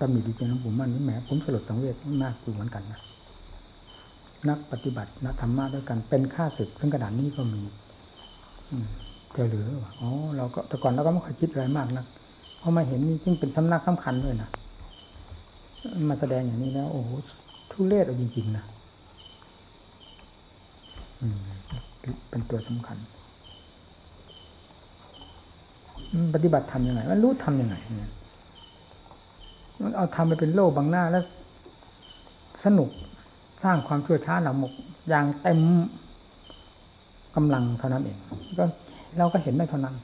ตำหนิดีเจหลวงปู่มั่นนี่แหมผมสลดสังเวชมากอยู่เหมือนกันนะนักปฏิบัตินักธรรมะด้วยกันเป็นข้าศึกทั้งกระดานนี้ก็มี อืม เหลือวะอ๋อเราก็แต่ก่อนเราก็ไม่เคยคิดอะไรมากนะเพราะมาเห็นนี่จึงเป็นสำนักสำคัญด้วยนะมาแสดงอย่างนี้แล้ว โอ้โหทุเรศเอาจริงๆนะอืมเป็นตัวสำคัญปฏิบัติทำยังไงมันรู้ทำยังไงเนี่ยมันเอาทำไปเป็นโล่บังหน้าแล้ว สนุกสร้างความชั่วช้าหลังหมกอย่างเต็มกำลังเท่านั้นเอง ก็ เราก็เห็นได้เท่านั้น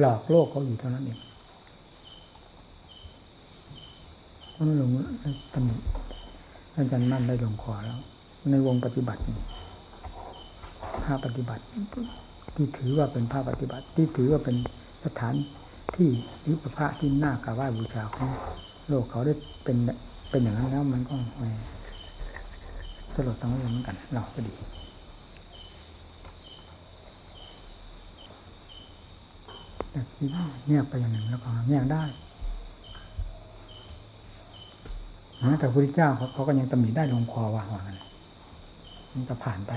หลอกโลกเขาอยู่เท่านั้นเองนั่นหลวงตำหนิอาจารย์มั่นได้ลงคอแล้ว ในวงปฏิบัติภาพปฏิบัติ ที่ถือว่าเป็นภาพปฏิบัติ ที่ถือว่าเป็นสถานที่หรือพระที่น่ากราบไหว้บูชาของโลกเขาได้เป็นเป็นอย่างนั้นแล้วมันก็สลดสังเวชเหมือนกัน เราก็ดี แต่คิดเงียบไปอย่างหนึ่งแล้วก็เงียบได้แต่พระพุทธเจ้าเขาก็ยังตำหนิได้ลงคอว่าว่างันมันก็ผ่านไป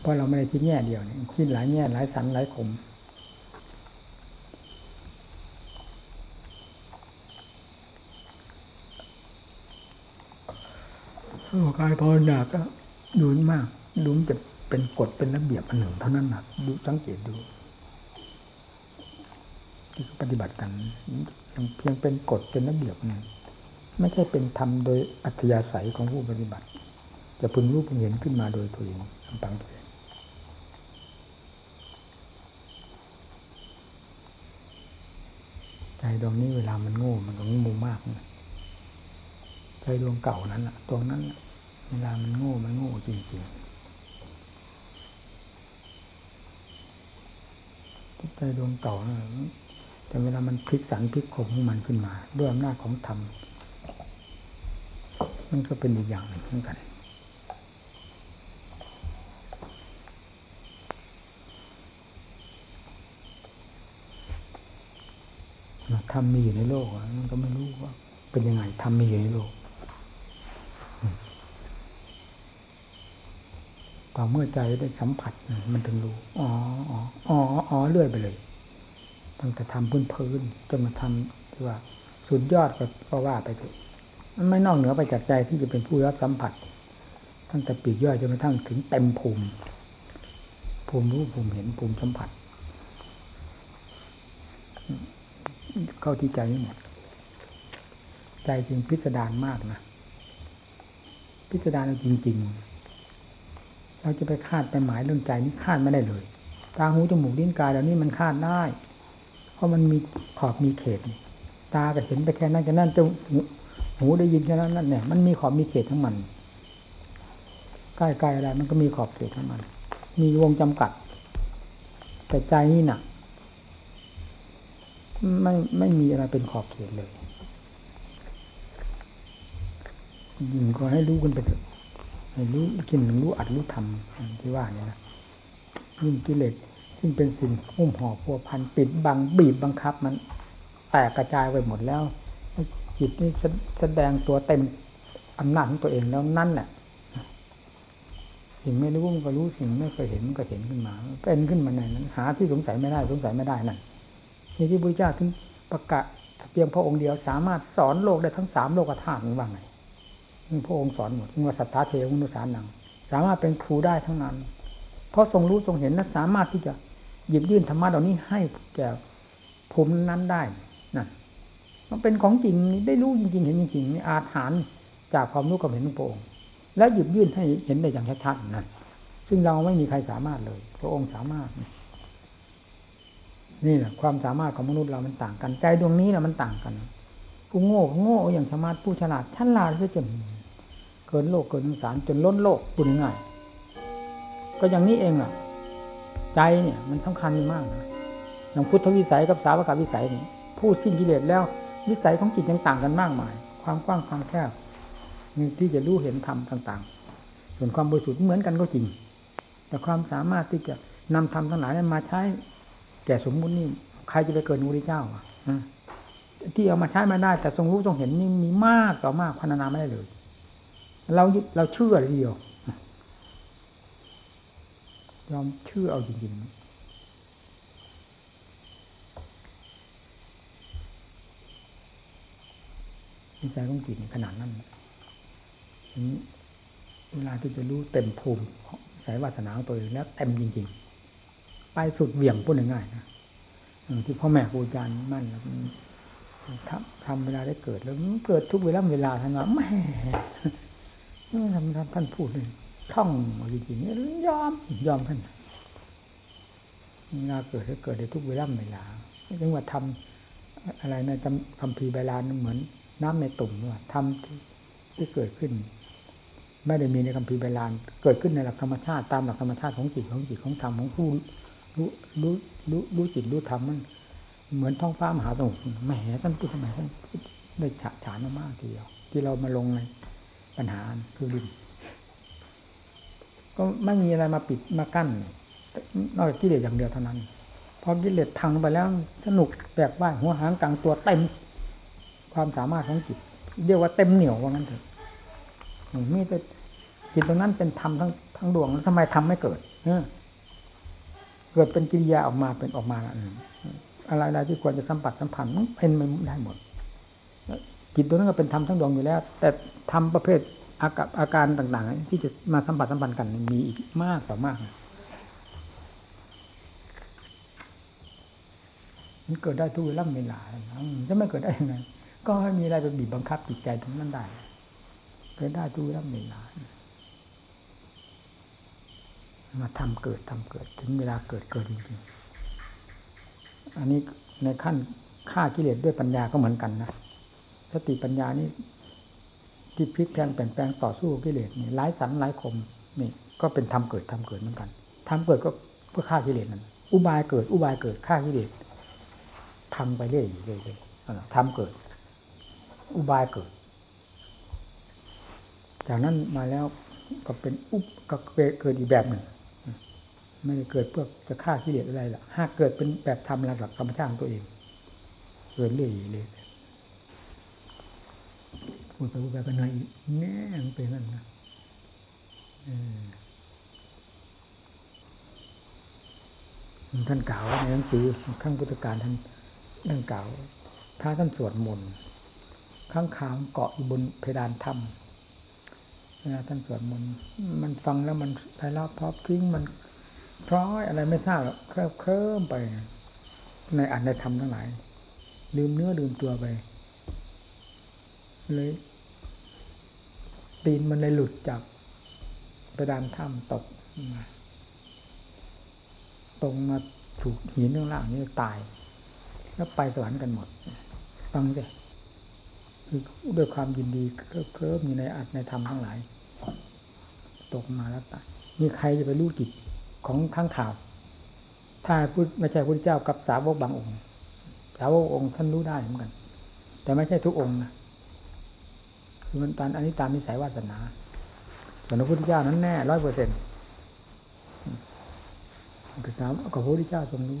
เพราะเราไม่ได้คิดแง่เดียวนี่คิดหลายแง่หลายสันหลายคมกายภาวนาก็ดูมาก ดูนจะเป็นกฎเป็นระเบียบอันหนึ่งเท่านั้นนะดูสังเกตดู ที่ปฏิบัติกันเพียงเป็นกฎเป็นระเบียบนึงไม่ใช่เป็นธรรมโดยอัธยาศัยของผู้ปฏิบัติ จะพึงรู้พึงเห็นขึ้นมาโดยตัวเองลำพังตัวเองใจดวงนี้เวลามันโง่มันก็งูมากนะใจดวงเก่านั้นอะตรงนั้นเวลามันโง่มันโง่จริงๆใจดวงเก่านะ แต่เวลามันพลิกสันพลิกคมของมันขึ้นมา ด้วยอำนาจของธรรมมันก็เป็นอีกอย่างหนึ่งเหมือนกันทำมีอยู่ในโลกมันก็ไม่รู้ว่า เป็นยังไงทำมีอยู่ในโลกต่อเมื่อใจได้สัมผัสมันถึงรู้ อ๋ออ๋ออ๋ออ๋อเลื่อยไปเลย ตั้งแต่ทำพื้นพื้นจนมาทำที่ว่าสุดยอดก็ว่าไปเถอะมันไม่นอกเหนือไปจากใจที่จะเป็นผู้รับสัมผัส ตั้งแต่ปีกย่อยจนกระทั่งถึงเต็มภูมิ ภูมิรู้ภูมิเห็นภูมิสัมผัส เข้าที่ใจหมดใจจริงพิสดารมากนะพิสดารจริง ๆ เราจะไปคาดไปหมายเรื่องใจนี่คาดไม่ได้เลย ตาหูจมูกลิ้นกายเหล่านี้มันคาดได้ เพราะมันมีขอบมีเขต ตาก็เห็นไปแค่นั้นแค่นั้นจะหูได้ยินแค่นั้นนั่นเนี่ยมันมีขอบมีเขตของมันใกล้ๆอะไรมันก็มีขอบเขตของมัน มีวงจำกัด แต่ใจนี่หนักไม่ไม่มีอะไรเป็นขอบเขตเลยยิ่งก็ให้รู้กันไปเถอะให้รู้กินรู้อัดรู้ทำที่ว่านี่นะยิ่งกิเลส ซึ่งเป็นสิ่งหุ้มห่อพัวพันปิดบังบีบบังคับมันแตกกระจายไปหมดแล้วจิตนี่แสดงตัวเต็มอำนาจของตัวเองแล้วนั่นแหละสิ่งไม่รู้มันก็รู้สิ่งไม่เคยเห็นมันก็เห็นขึ้นมาเป็นขึ้นมาในนั้นหาที่สงสัยไม่ได้สงสัยไม่ได้นั่นนี่ที่พระเจ้าถึงประกาศเพียงพระองค์เดียวสามารถสอนโลกได้ทั้งสามโลกธาตุนี้ว่าไงพระองค์สอนหมดว่าสัทธาเทวุนุสานัง สามารถเป็นครูได้ทั้งนั้น เพราะทรงรู้ทรงเห็นและสามารถที่จะ หยิบยื่นธรรมะเหล่านี้ให้แก่ภูมินั้นได้นั่นมันเป็นของจริงได้รู้จริง ๆ เห็นจริงๆนี่อาถรรพ์จากความรู้กับเห็นของพระองค์และหยิบยื่นให้เห็นได้อย่างชัดๆนั่นซึ่งเราไม่มีใครสามารถเลย พระองค์สามารถ นี่แหละความสามารถของมนุษย์เรามันต่างกัน ใจดวงนี้นะมันต่างกันผู้โง่โง่อย่างสมาร์ทผู้ฉลาดชั้นลาดจนเกินโลกเกินสารจนล้นโลกพูดง่ายก็อย่างนี้เองอะ ใจเนี่ยมันสำคัญมากนะอย่างพุทธวิสัยกับสาวกวิสัยนี่ผู้สิ้นกิเลสแล้ววิสัยของจิตยังต่างกันมากมาย ความกว้างความแคบมีที่จะรู้เห็นธรรมต่าง ๆ ส่วนความบริสุทธิ์เหมือนกันก็จริง แต่ความสามารถที่จะนำธรรมทั้งหลายนั้นมาใช้แก่สมมุตินี่ใครจะไปเกิดนูริเจ้าอะที่เอามาใช้มาได้ แต่ทรงรู้ทรงเห็นนี่มีมากต่อมากพันนาไม่ได้เลย เราเราเชื่อเดียว ยอมเชื่อเอาจริงๆนิสัยของจิตขนาดนั้นนี้เวลาที่จะรู้เต็มภูมิสายวาสนาของตัวเองแล้วเต็มจริง ๆ ไปสุดเหวี่ยงพูดง่ายๆนะที่พ่อแม่ครูอาจารย์มั่นทำทำเวลาได้เกิดแล้วเกิดทุกเวลาเวลาท่านว่าแม่ทำท่านพูดเลย ท่องจริงๆยอมยอมท่านเวลาเกิดก็เกิดในทุกเวลาเวลาจังหวะทำอะไรในคำพีใบลานเหมือน น้ำในตุ่มว่าทำที่เกิดขึ้น ไม่ได้มีในคำพีใบลาน เกิดขึ้นในหลักธรรมชาติตามหลักธรรมชาติของจิตของจิตของธรรมของผู้รู้รู้รู้รู้จิตรู้ธรรมมันเหมือนท้องฟ้ามหาสมุทรแหมท่านพูดทำไมท่านได้ฉะฉานมากทีเดียว ที่เรามาลงในปัญหาคือดิน ก็ไม่มีอะไรมาปิดมากั้นนอกจากกิเลสอย่างเดียวเท่านั้นพอกิเลสพังไปแล้วสนุกแบบว่าหัวหางกลางตัวเต็ม ความสามารถของจิตเรียกว่าเต็มเหนียวว่างั้นเถอะมีแต่จิตตรงนั้นเป็นธรรมทั้งทั้งดวงแล้วทำไมทำไม่เกิดเเกิดเป็นกิริยาออกมาเป็นออกมาอะไรๆที่ควรจะสัมผัสสัมพันธ์เป็นไม่ได้หมดจิตตัวนั้นก็เป็นธรรมทั้งดวงอยู่แล้ว แต่ทำประเภท อาการอาการต่างๆ ที่จะมาสัมผัสสัมพันธ์กันมีอีกมากต่อมากมันเกิดได้ทุกเวลาเวลาจะไม่เกิดได้ยังไงก็ไม่มีอะไรไปบีบบังคับจิตใจตรงนั้นได้ เกิดได้ทุกเวลาเวลามาทำเกิดทำเกิด ถึงเวลาเกิดเกิดจริงๆอันนี้ในขั้นฆ่ากิเลสด้วยปัญญาก็เหมือนกันนะสติปัญญานี่ ที่พลิกแปลงเปลี่ยนแปลงต่อสู้กิเลสนี่ไร้สันไร้คมนี่ ก็เป็นทำเกิดทำเกิดเหมือนกันทำเกิดก็เพื่อฆ่ากิเลสนั่นอุบายเกิดอุบายเกิดฆ่ากิเลสทำไปเรื่อยๆเลยทำเกิด อุบายเกิด จากนั้นมาแล้วก็เป็นอุบก็เกิดอีกแบบหนึ่งไม่ได้เกิดเพื่อจะฆ่ากิเลสอะไรหรอกหากเกิดเป็นแบบทำหลักธรรมชาติตัวเองเกิดเรื่อยเลย พูดไปพูดไปก็เหนื่อยแง่เป็นนั่นนะท่านกล่าวในหนังสือข้างพุทธการท่านท่านกล่าวพระท่านสวดมนต์ข้างขางเกาะอยู่บนเพดานถ้ำเวลาท่านสวดมนต์มันฟังแล้วมันไพเราะเพราะพิ้งมันพร้อยอะไรไม่ทราบเคลิ้มเคลิ้มไป ในอันในธรรมทั้งหลายลืมเนื้อลืมตัวไป เลยตีนมันเลยหลุดจากกระดานถ้ำตกตรงมาถูกหินข้างล่างนี่ตาย แล้วไปสวรรค์กันหมดฟังสิคือด้วยความยินดีเคลิ้มอยู่ในอัดในธรรมทั้งหลาย ตกมาแล้วตายมีใครจะไปรู้จิตของข้างข่าว ถ้าพูดไม่ใช่พระเจ้ากับสาวกบางองค์ สาวกองค์ท่านรู้ได้เหมือนกัน แต่ไม่ใช่ทุกองค์นะ คือมันตามอันนี้ตามนิสัยวาสนาส่วนพระพุทธเจ้านั้นแน่ร้อยเปอร์เซ็นต์ภาษามกับพระพุทธเจ้าทรงรู้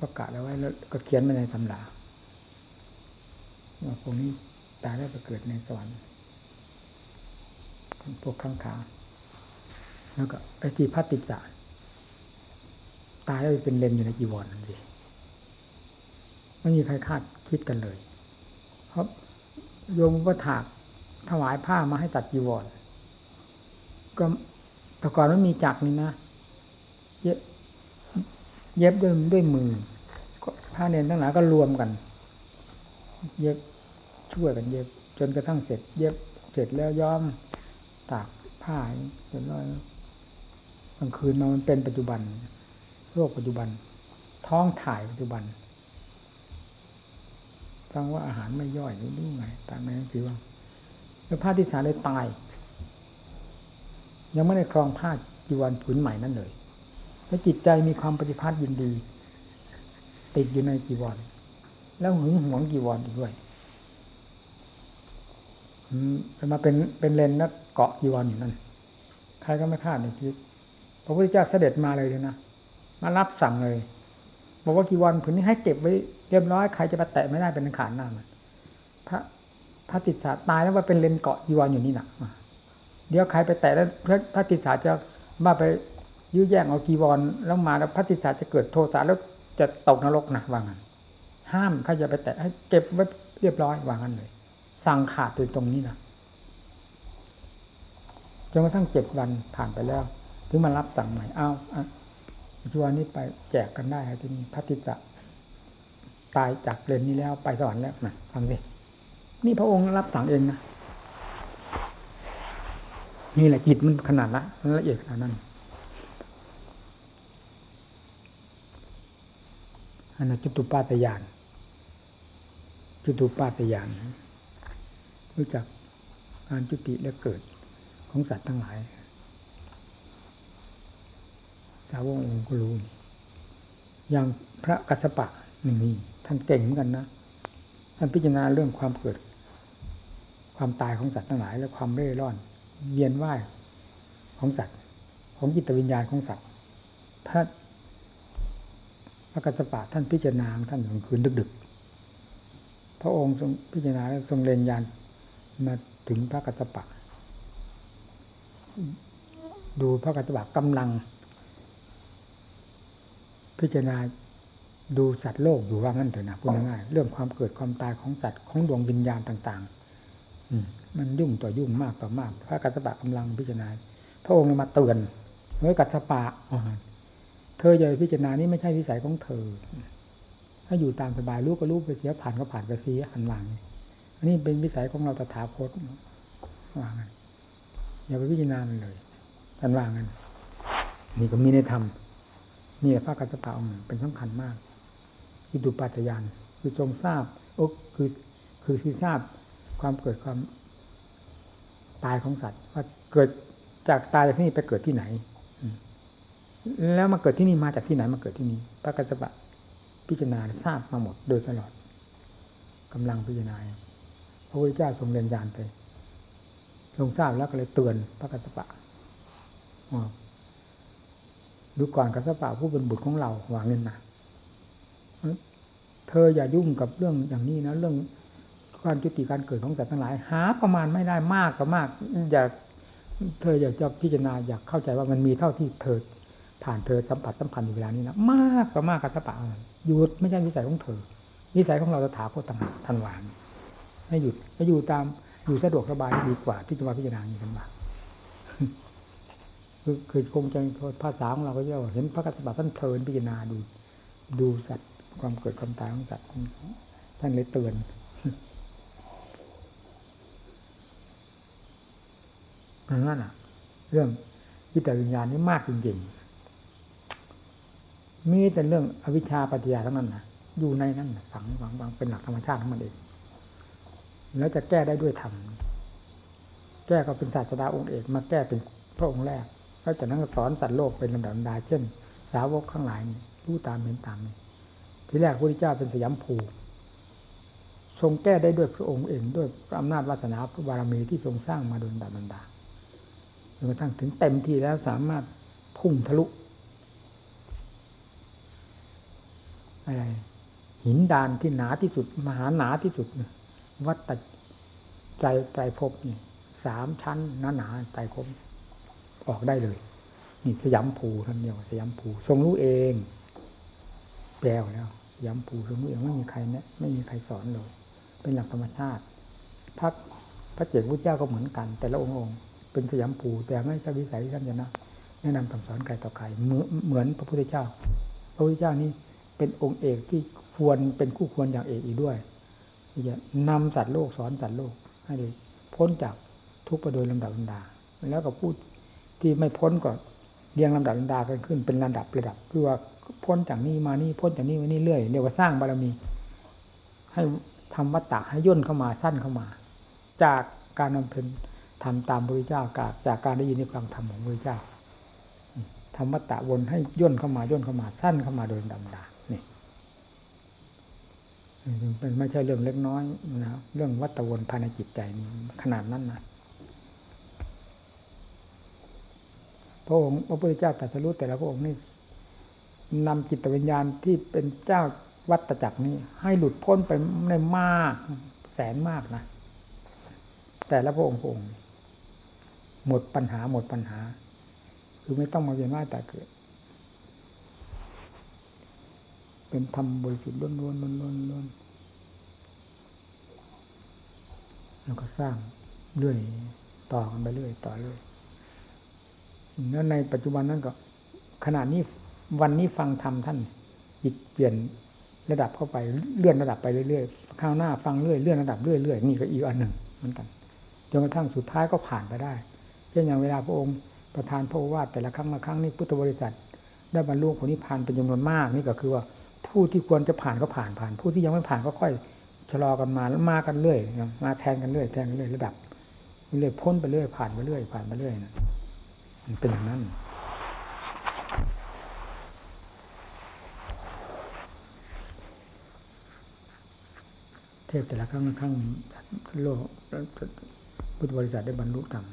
ประกาศเอาไว้แล้วก็เขียนมาในตำราว่าพวกนี้ตายแล้วไปเกิดในสวรรค์พวกข้างขาแล้วก็ไอ้ที่พัติจารตายแล้วเป็นเลนอยู่ในจีวรนั่นสิไม่มีใครคาดคิดกันเลย เพราะ โยมก็ถากถวายผ้ามาให้ตัดจีวร ก็แต่ก่อนมันมีจักนี่นะเย็บเย็บด้วยด้วยมือผ้าเนนทั้งหลายก็รวมกัน เย็บช่วยกันเย็บ จนกระทั่งเสร็จ เย็บเสร็จแล้วย้อมตากผ้าเสร็จแล้วกลางคืนมามันเป็นปัจจุบันโรคปัจจุบัน ท้องถ่ายปัจจุบัน ฟังว่าอาหารไม่ย่อยหรือไงตามนั้นคือว่าแล้วผ้าที่สาเลยตาย ยังไม่ได้ครองผ้าจีวรผืนใหม่นั่นเลย แล้วจิตใจมีความปฏิภาณยินดี ติดอยู่ในจีวร แล้วหึงหวงจีวรอีกด้วยอืมาเป็นเป็นเลนแล้วเกาะยีวรอยู่นั่นใครก็ไม่คาดในชีวิตพระพุทธเจ้าเสด็จมาเลยเลยนะมารับสั่งเลย บอกว่ากีวรผืนนี้ให้เก็บไว้เรียบร้อยใครจะมาแตะไม่ได้เป็นขานหน้ามันพระพระติสาตายแล้วว่าเป็นเลนเกาะยีวรอยู่นี่นะเดี๋ยวใครไปแตะแล้วพระพระติสาจะมาไปยื้อแย่งเอากีวรแล้วมาแล้วพระติสาจะเกิดโทสะแล้วจะตกนรกนะว่างั้นห้ามใครจะไปแตะให้เก็บไว้เรียบร้อยว่างั้นเลย สั่งขาดตัวตรงนี้นะจนกระทั่งเจ็ดวันผ่านไปแล้ว ถึงมารับสั่งใหม่อ้าว ชัวนี้ไปแจกกันได้ที่นี่พัติจะตายจากเรนนี้แล้วไปสวรรค์แล้วนะฟังสินี่พระองค์รับสั่งเองนะนี่แหละจิตมันขนาดละละเอียดขนาดนั้นอันนั้นจุตุปาตยานจุตุปาตยานรู้จักการจุติและเกิดของสัตว์ทั้งหลาย สาวกองค์ก็รู้อย่างพระกัสสปะนี่นี่ท่านเก่งเหมือนกันนะท่านพิจารณาเรื่องความเกิด ความตายของสัตว์ทั้งหลาย และความเร่ร่อนเวียนว่ายของสัตว์ ของจิตวิญญาณของสัตว์ถ้าพระกัสสปะท่านพิจารณาท่านกลางคืนดึกๆ พระองค์ทรงพิจารณาทรงเรียนญาณมาถึงพระกัสสปะ ดูพระกัสสปะกำลัง พิจารณาดูสัตว์โลกอยู่ว่างั้นเถอะนะพูดง่ายๆเรื่องความเกิดความตายของสัตว์ของดวงวิญญาณต่างๆอืมันยุ่งต่อยุ่งมากต่อมาก พระกัสสปะกำลังพิจารณา พระองค์มาเตือนเฮ้ยกัสสปะเธออย่าพิจารณานี้ไม่ใช่วิสัยของเธอ ถ้าอยู่ตามสบายรู้ก็รู้ไปเสียผ่านก็ผ่านไปเสียหันหลังอันนี้เป็นวิสัยของเราตถาคตว่างันอย่าไปพิจารณามันเลยท่านว่างันนี่ก็มีในธรรม นี่พระกัสสปะองค์เป็นสำคัญมากอิดุปัจจยานคือทรงทราบอกคือคือที่ทราบความเกิดความตายของสัตว์ ว่าเกิดจากตายจากที่นี่ไปเกิดที่ไหนแล้วมาเกิดที่นี่มาจากที่ไหนมาเกิดที่นี่พระกัสสปะพิจารณาทราบมาหมดโดยตลอดกำลังพิจารณาพระพุทธเจ้าทรงเรียนญาณไปทรงทราบแล้วก็เลยเตือนพระกัสสปะ ดูก่อนกัสปะผู้เป็นบุตรของเราหวางเงินนะเธออย่ายุ่งกับเรื่องอย่างนี้นะเรื่องการจุติการเกิดของสัตว์ทั้งหลาย หาประมาณไม่ได้มากก็มาก อย่าเธออยากจะพิจารณาอยากเข้าใจว่ามันมีเท่าที่เธอผ่านเธอสัมผัสสัมพันธ์อยู่เวลานี้นะมากก็มากกัสปะหยุดไม่ใช่วิสัยของเธอวิสัยของเราจะถาโคตต่างหากทันหวานให้หยุดให้อยู่ตามอยู่สะดวกสบายดีกว่าที่จะมาพิจารณาอย่างนี้กันบ้าง คือคือคงจะภาษาของเราก็จะเห็นพระกัสสปะท่านเพลินพิจารณาดู ดูสัตว์ความเกิดความตายของสัตว์ท่านเลยเตือนนั่นน่ะ เรื่องจิตวิญญาณนี่มากจริงๆมีแต่เรื่องอวิชชาปัจจยาทั้งนั้นนะอยู่ในนั้นฝังฝังฝังเป็นหลักธรรมชาติทั้งมันเอง แล้วจะแก้ได้ด้วยธรรม แก้ก็เป็นศาสดาองค์เอกมาแก้เป็นพระองค์แรก แล้วจากนั้นก็สอนสัตว์โลกเป็นลำดับดาเช่น สาวกข้างหลายรู้ตามเห็นตามนี่ทีแรกพระพุทธเจ้าเป็นสยามภูทรงแก้ได้ด้วยพระองค์เองด้วยอำนาจวาสนาพระบารมีที่ทรงสร้างมาโดยดับบันดาจนกระทั่งถึงเต็มที่แล้วสามารถพุ่งทะลุอะไรหินดานที่หนาที่สุด มหาหนาที่สุด วัดตัดใจใจพบนี่สามชั้นหนาหนาใจพบ ออกได้เลย นี่สยามภูท่านเดียวสยามภูทรงรู้เอง แปลแล้วสยามภูทรงรู้เองไม่มีใครแนะไม่มีใครสอนเลย เป็นหลักธรรมชาติพระพระเจ้าพระเจ้าก็เหมือนกัน แต่ละองค์องค์เป็นสยามภูแต่ไม่ใช่วิสัยที่ท่านจะนะแนะนำคำสอนใครต่อใครเหมือนพระพุทธเจ้า พระพุทธเจ้านี่เป็นองค์เอกที่ควรเป็นคู่ควรอย่างเอกอีกด้วยที่จะนำสัตว์โลกสอนสัตว์โลกให้ได้พ้นจากทุกข์ไปโดยลำดับลำดา แล้วก็พูด ที่ไม่พ้นก็เรียงลำดับลำดากันขึ้นเป็นระดับระดับ คือว่าพ้นจากนี้มานี่พ้นจากนี้มานี่เรื่อยเรียกว่าสร้างบารมี ให้ทำวัตตะให้ย่นเข้ามาสั้นเข้ามา จากการนำเพ็ญทำตามพระเจ้ากาจากการได้ยินในฟังธรรมของพระเจ้าธรรมตะวนให้ย่นเข้ามาย่นเข้ามาสั้นเข้ามาโดยดำดานี่เป็นไม่ใช่เรื่องเล็กน้อยนะเรื่องวัตวนภายในจิตใจขนาดนั้นนะ พระองค์พระพุทธเจ้าตรัสรู้แต่ละพระองค์นี่นำจิตวิญญาณที่เป็นเจ้าวัตจักรนี้ ให้หลุดพ้นไปในมากแสนมากนะแต่ละพระองค์พระองค์หมดปัญหาหมดปัญหา คือไม่ต้องมาเวียนว่ายแต่เกิด เป็นธรรมบริสุทธิ์ล้วนๆล้วนๆล้วนแล้วก็สร้างเรื่อยต่อกันไปเรื่อยต่อเรื่อย แล้วในปัจจุบันนั้นก็ ขณะนี้วันนี้ฟังธรรมท่านจิตเปลี่ยนระดับเข้าไปเลื่อนระดับไปเรื่อยๆข้าวหน้าฟังเรื่อยเลื่อนระดับเรื่อยๆนี่ก็อีกอันหนึ่งเหมือนกันจนกระทั่งสุดท้ายก็ผ่านไปได้เช่นอย่างเวลาพระองค์ประทานพระวาทแต่ละครั้งละครั้งนี้พุทธบริษัท ได้บรรลุผลนิพพานเป็นจำนวนมากนี่ก็คือว่าผู้ที่ควรจะผ่านก็ผ่านผ่าน ผู้ที่ยังไม่ผ่านก็ค่อยชะลอกันมาแล้วมากันเรื่อยมาแทนกันเรื่อยแทนกันเรื่อยระดับเรื่อยพ้นไปเรื่อยผ่านไปเรื่อยผ่านไปเรื่อยนะ มันเป็นอย่างนั้นเทพแต่ละครั้งละครั้งโลกพุทธบริษัทได้บรรลุธรรม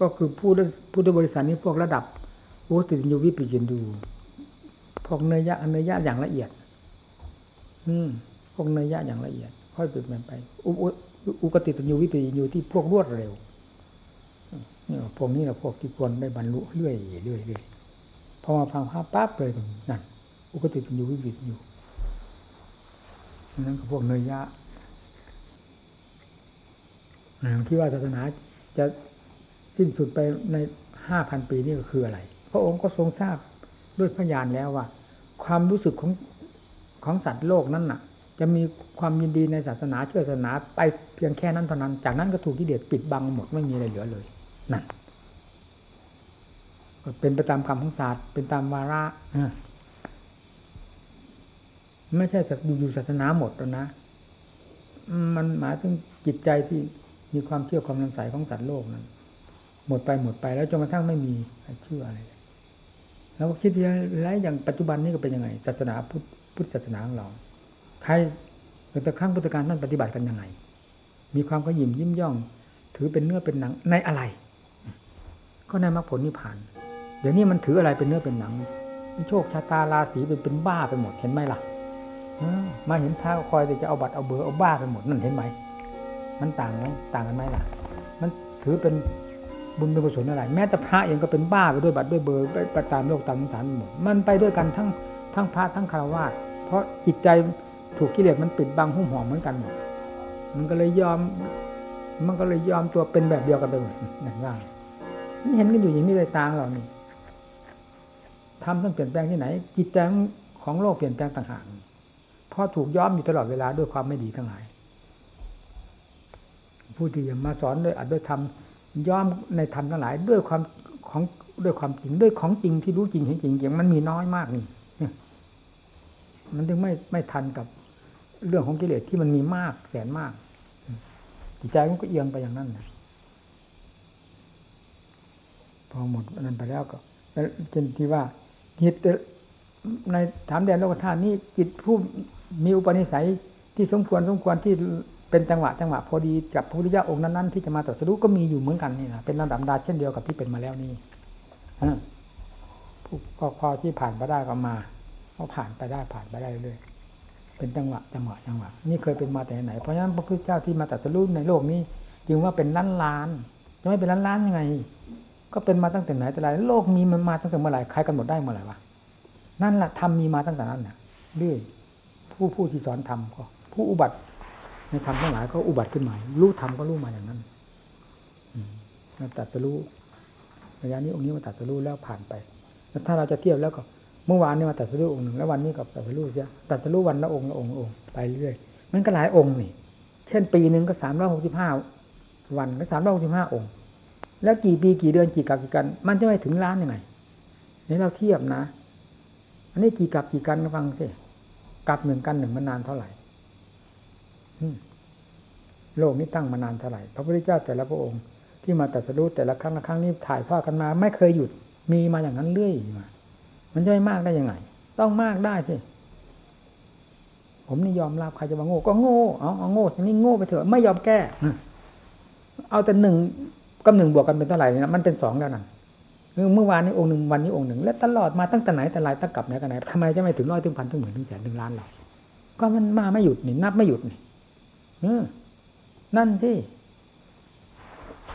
ก็คือผู้พุทธบริษัทนี้พวกระดับโอติยูวิปิจินดู พวกเนยยะเนยยะอย่างละเอียด อืมพวกเนยยะอย่างละเอียด ค่อยเปลี่ยนไปอุอุกติตัญญูวิปิจินดูที่พวกรวดเร็ว นี่พวกนี้แหละพวกที่ควรได้บรรลุเรื่อยเรื่อยเรื่อยพอมาฟังภาพปั๊บเลยนั่นอุกติตัญญูวิปิจินดูนั่นก็พวกเนยยะที่ว่าศาสนาจะสิ้นสุดไปในห้าพันปีนี่ก็คืออะไร พระองค์ก็ทรงทราบด้วยพยานแล้วว่า ความรู้สึกของของสัตว์โลกนั้นน่ะ จะมีความยินดีในศาสนาเชื่อศาสนาไปเพียงแค่นั้นเท่านั้น จากนั้นก็ถูกที่เดชปิดบังหมดไม่มีอะไรเหลือเลย นั่นเป็นไปตามคำของศาสตร์ เป็นตามวาระไม่ใช่อยู่ศาสนาหมดแล้วนะ มันหมายถึงจิตใจที่มีความเชื่อความนำใสของสัตว์โลกนั้น หมดไปหมดไปแล้วจนกระทั่งไม่มีเชื่ออะไร แล้วคิดแล้วอย่างปัจจุบันนี้ก็เป็นยังไง ศาสนาพุทธพุทธศาสนาของเรา ใครแต่ครั้งพุทธการท่านปฏิบัติกันยังไง มีความขยิมยิ้มย่อง ถือเป็นเนื้อเป็นหนังในอะไร ก็ในมรรคผลนิพพาน เดี๋ยวนี้มันถืออะไรเป็นเนื้อเป็นหนังโชคชะตาราศีเป็นเป็นบ้าไปหมดเห็นไหมล่ะมาเห็นท้าคอยแต่จะเอาบัตรเอาเบอร์เอาบ้าไปหมดนั่นเห็นไหมมันต่างไหมต่างกันไหมล่ะ มันถือเป็นบุญเป็นกุศลอะไร แม้แต่พระเองก็เป็นบ้าไปด้วยบัตรด้วยเบอร์ไปตามโลกตามสารหมดมันไปด้วยกันทั้งทั้งพระทั้งคารวะเพราะจิตใจถูกกิเลสมันปิดบังหุ้มห่อเหมือนกันหมดมันก็เลยยอม มันก็เลยยอมตัวเป็นแบบเดียวกันไปหมดอย่างว่า เห็นกันอยู่อย่างนี้เลยตาเรานี่ทำต้องเปลี่ยนแปลงที่ไหน จิตใจของโลกเปลี่ยนแปลงต่างหากเพราะถูกย้อมอยู่ตลอดเวลาด้วยความไม่ดีทั้งหลายผู้ที่มาสอนด้วยอัดด้วยธรรมย้อมในธรรมทั้งหลาย ด้วยความของด้วยความจริงด้วยของจริงที่รู้จริงเห็นจริงจริงมันมีน้อยมากนี่มันถึงไม่ไม่ทันกับเรื่องของกิเลสที่มันมีมากแสนมากจิตใจมันก็เอียงไปอย่างนั้นนะ พอหมดนั้นไปแล้วก็เช่นที่ว่าจิตในถามแดนโลกธาตุนี้จิตผู้มีอุปนิสัยที่สมควรสมควรที่เป็นจังหวะจังหวะพอดีกับพระพุทธเจ้าองค์นั้นๆที่จะมาตรัสรู้ก็มีอยู่เหมือนกันนี่นะเป็นลำดับดาเช่นเดียวกับที่เป็นมาแล้วนี่ผู้พอที่ผ่านไปได้ก็มาก็ผ่านไปได้ผ่านไปได้เรื่อยเป็นจังหวะจังหวะจังหวะนี่เคยเป็นมาแต่ไหนเพราะฉะนั้นพระพุทธเจ้าที่มาตรัสรู้ในโลกนี้ จึงว่าเป็นล้านล้านจะไม่เป็นล้านล้านยังไง ก็เป็นมาตั้งแต่ไหนแต่ไรโลกมีมันมาตั้งแต่เมื่อไหร่ใครกันหมดได้เมื่อไหร่วะนั่นแหละทำมีมาตั้งแต่นั้นน่ะเรื่อยผู้ผู้ที่สอนทำก็ ผู้อุบัติในธรรมทั้งหลายก็อุบัติขึ้นมารู้ธรรมก็รู้มาอย่างนั้นตัดจะรู้ระยะนี้องค์นี้มาตัดจะรู้แล้วผ่านไปถ้าเราจะเทียบแล้วก็เมื่อวานนี้มาตัดจะรู้องค์หนึ่งแล้ววันนี้กับตัดจะรู้เยอะตัดจะรู้วันละองค์ละองค์องค์ไปเรื่อยมันก็หลายองค์นี่ เช่นปีหนึ่งก็สามร้อยหกสิบห้าวันก็สามร้อยหกสิบห้าองค์ แล้วกี่ปีกี่เดือนกี่กับกี่กัน มันจะไม่ถึงล้านยังไงนี่เราเทียบนะ อันนี้กี่กับกี่กันฟังสิกับหนึ่งกันหนึ่งมันนานเท่าไหร่โลกนี้ตั้งมานานเท่าไหร่พระพุทธเจ้าแต่ละพระองค์ที่มาตรัสรู้แต่ละครั้งละครั้งนี้ถ่ายทอดกันมา ไม่เคยหยุดมีมาอย่างนั้นเรื่อยมา มันจะไม่มากได้ยังไง ต้องมากได้สิผมนี่ยอมรับใครจะมาโง่ ก็โง่เอาเอาโง่ทีนี้โง่ไปเถอะไม่ยอมแก้เอาแต่หนึ่ง กับหนึ่งบวกกันเป็นเท่าไหร่นะมันเป็นสองแล้วนั่นเมื่อวานนี้องค์หนึ่งวันนี้องค์หนึ่งและตลอดมาตั้งแต่ไหนแต่ไรตั้งกลับไหนกันไหนทำไมจะไม่ถึงร้อยถึงพันถึงหมื่นถึงแสนถึงล้านหรอก็มันมาไม่หยุดนี่นับไม่หยุดนี่นั่นสิ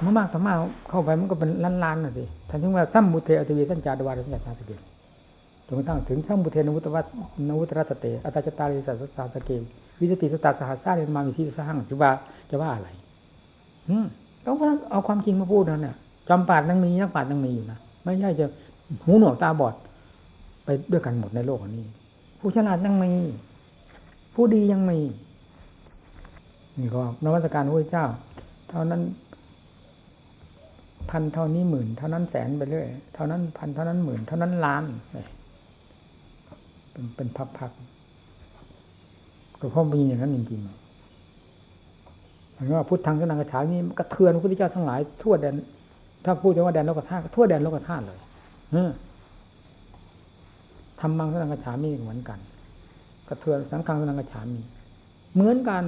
เมื่อมากต่อมากเข้าไปมันก็เป็นล้านล้านน่ะสิท่านถึงว่าซ้ำมุเทอติวีท่านจาดวาริสัญญาสติจนกระทั่งถึงซ้ำมุเทนวุตวัตนวุตรสเตอัตจตาริสัสสาสเกวิสติสตาสหัสสาเรมามิทิสหังจะว่าจะว่าอะไร อืม ต้องเอาความจริงมาพูดนั่นเนี่ยจอมปาดยังมีนักปาดยังมีอยู่นะไม่ใช่จะหูหนวกตาบอด ไปด้วยกันหมดในโลกอันนี้ ผู้ฉลาดยังมี ผู้ดียังมีนี่ก็นวัตการพระเจ้า เท่านั้น พันเท่านี้หมื่น เท่านั้นแสนไปเรื่อยเท่านั้นพันเท่านั้นหมื่น เท่านั้นล้านเป็นเป็นพักๆก็เพราะมีอย่างนั้นจริงๆ หมายว่าพุทธังสนังกระฉานี่กระเทือนพระพุทธเจ้าทั้งหลายทั่วแดน ถ้าพูดถึงว่าแดนโลกธาตุทั่วแดนโลกธาตุเลยทำมังสนังกระฉามีเหมือนกัน กระเทือนสังฆังสนังกระฉามี เหมือนกัน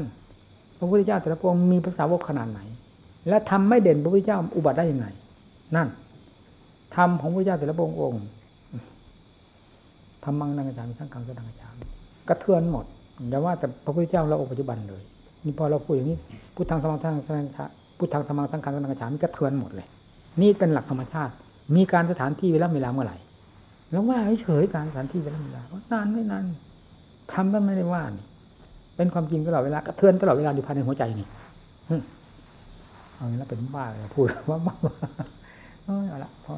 พระพุทธเจ้าแต่ละพระองค์มีภาษาวกขนาดไหน และทำไม่เด่นพระพุทธเจ้าอุบัติได้ยังไง นั่นธรรมของพระพุทธเจ้าแต่ละพระองค์ทำมังสนังกระฉามีสังฆังสนังกระฉามีกระเทือนหมดอย่าว่าแต่พระพุทธเจ้าเราองค์ปัจจุบันเลย นี่พอเราพูดอย่างนี้พุทธังธรรมังสังฆังพุทธังธรรมังสังฆังสังฆังมันกระเทือนหมดเลย นี่เป็นหลักธรรมชาติ มีการสถานที่เวลาเวลาเมื่อไหร่แล้วว่าเฉยการสถานที่เวลาเวลานานไม่นานทำก็ไม่ได้ว่านี่ เป็นความจริงตลอดเวลากระเทือนตลอดเวลาอยู่ภายในหัวใจนี่เอางี้แล้วเป็นบ้าเลยพูดว่าบ้าเอาละพอ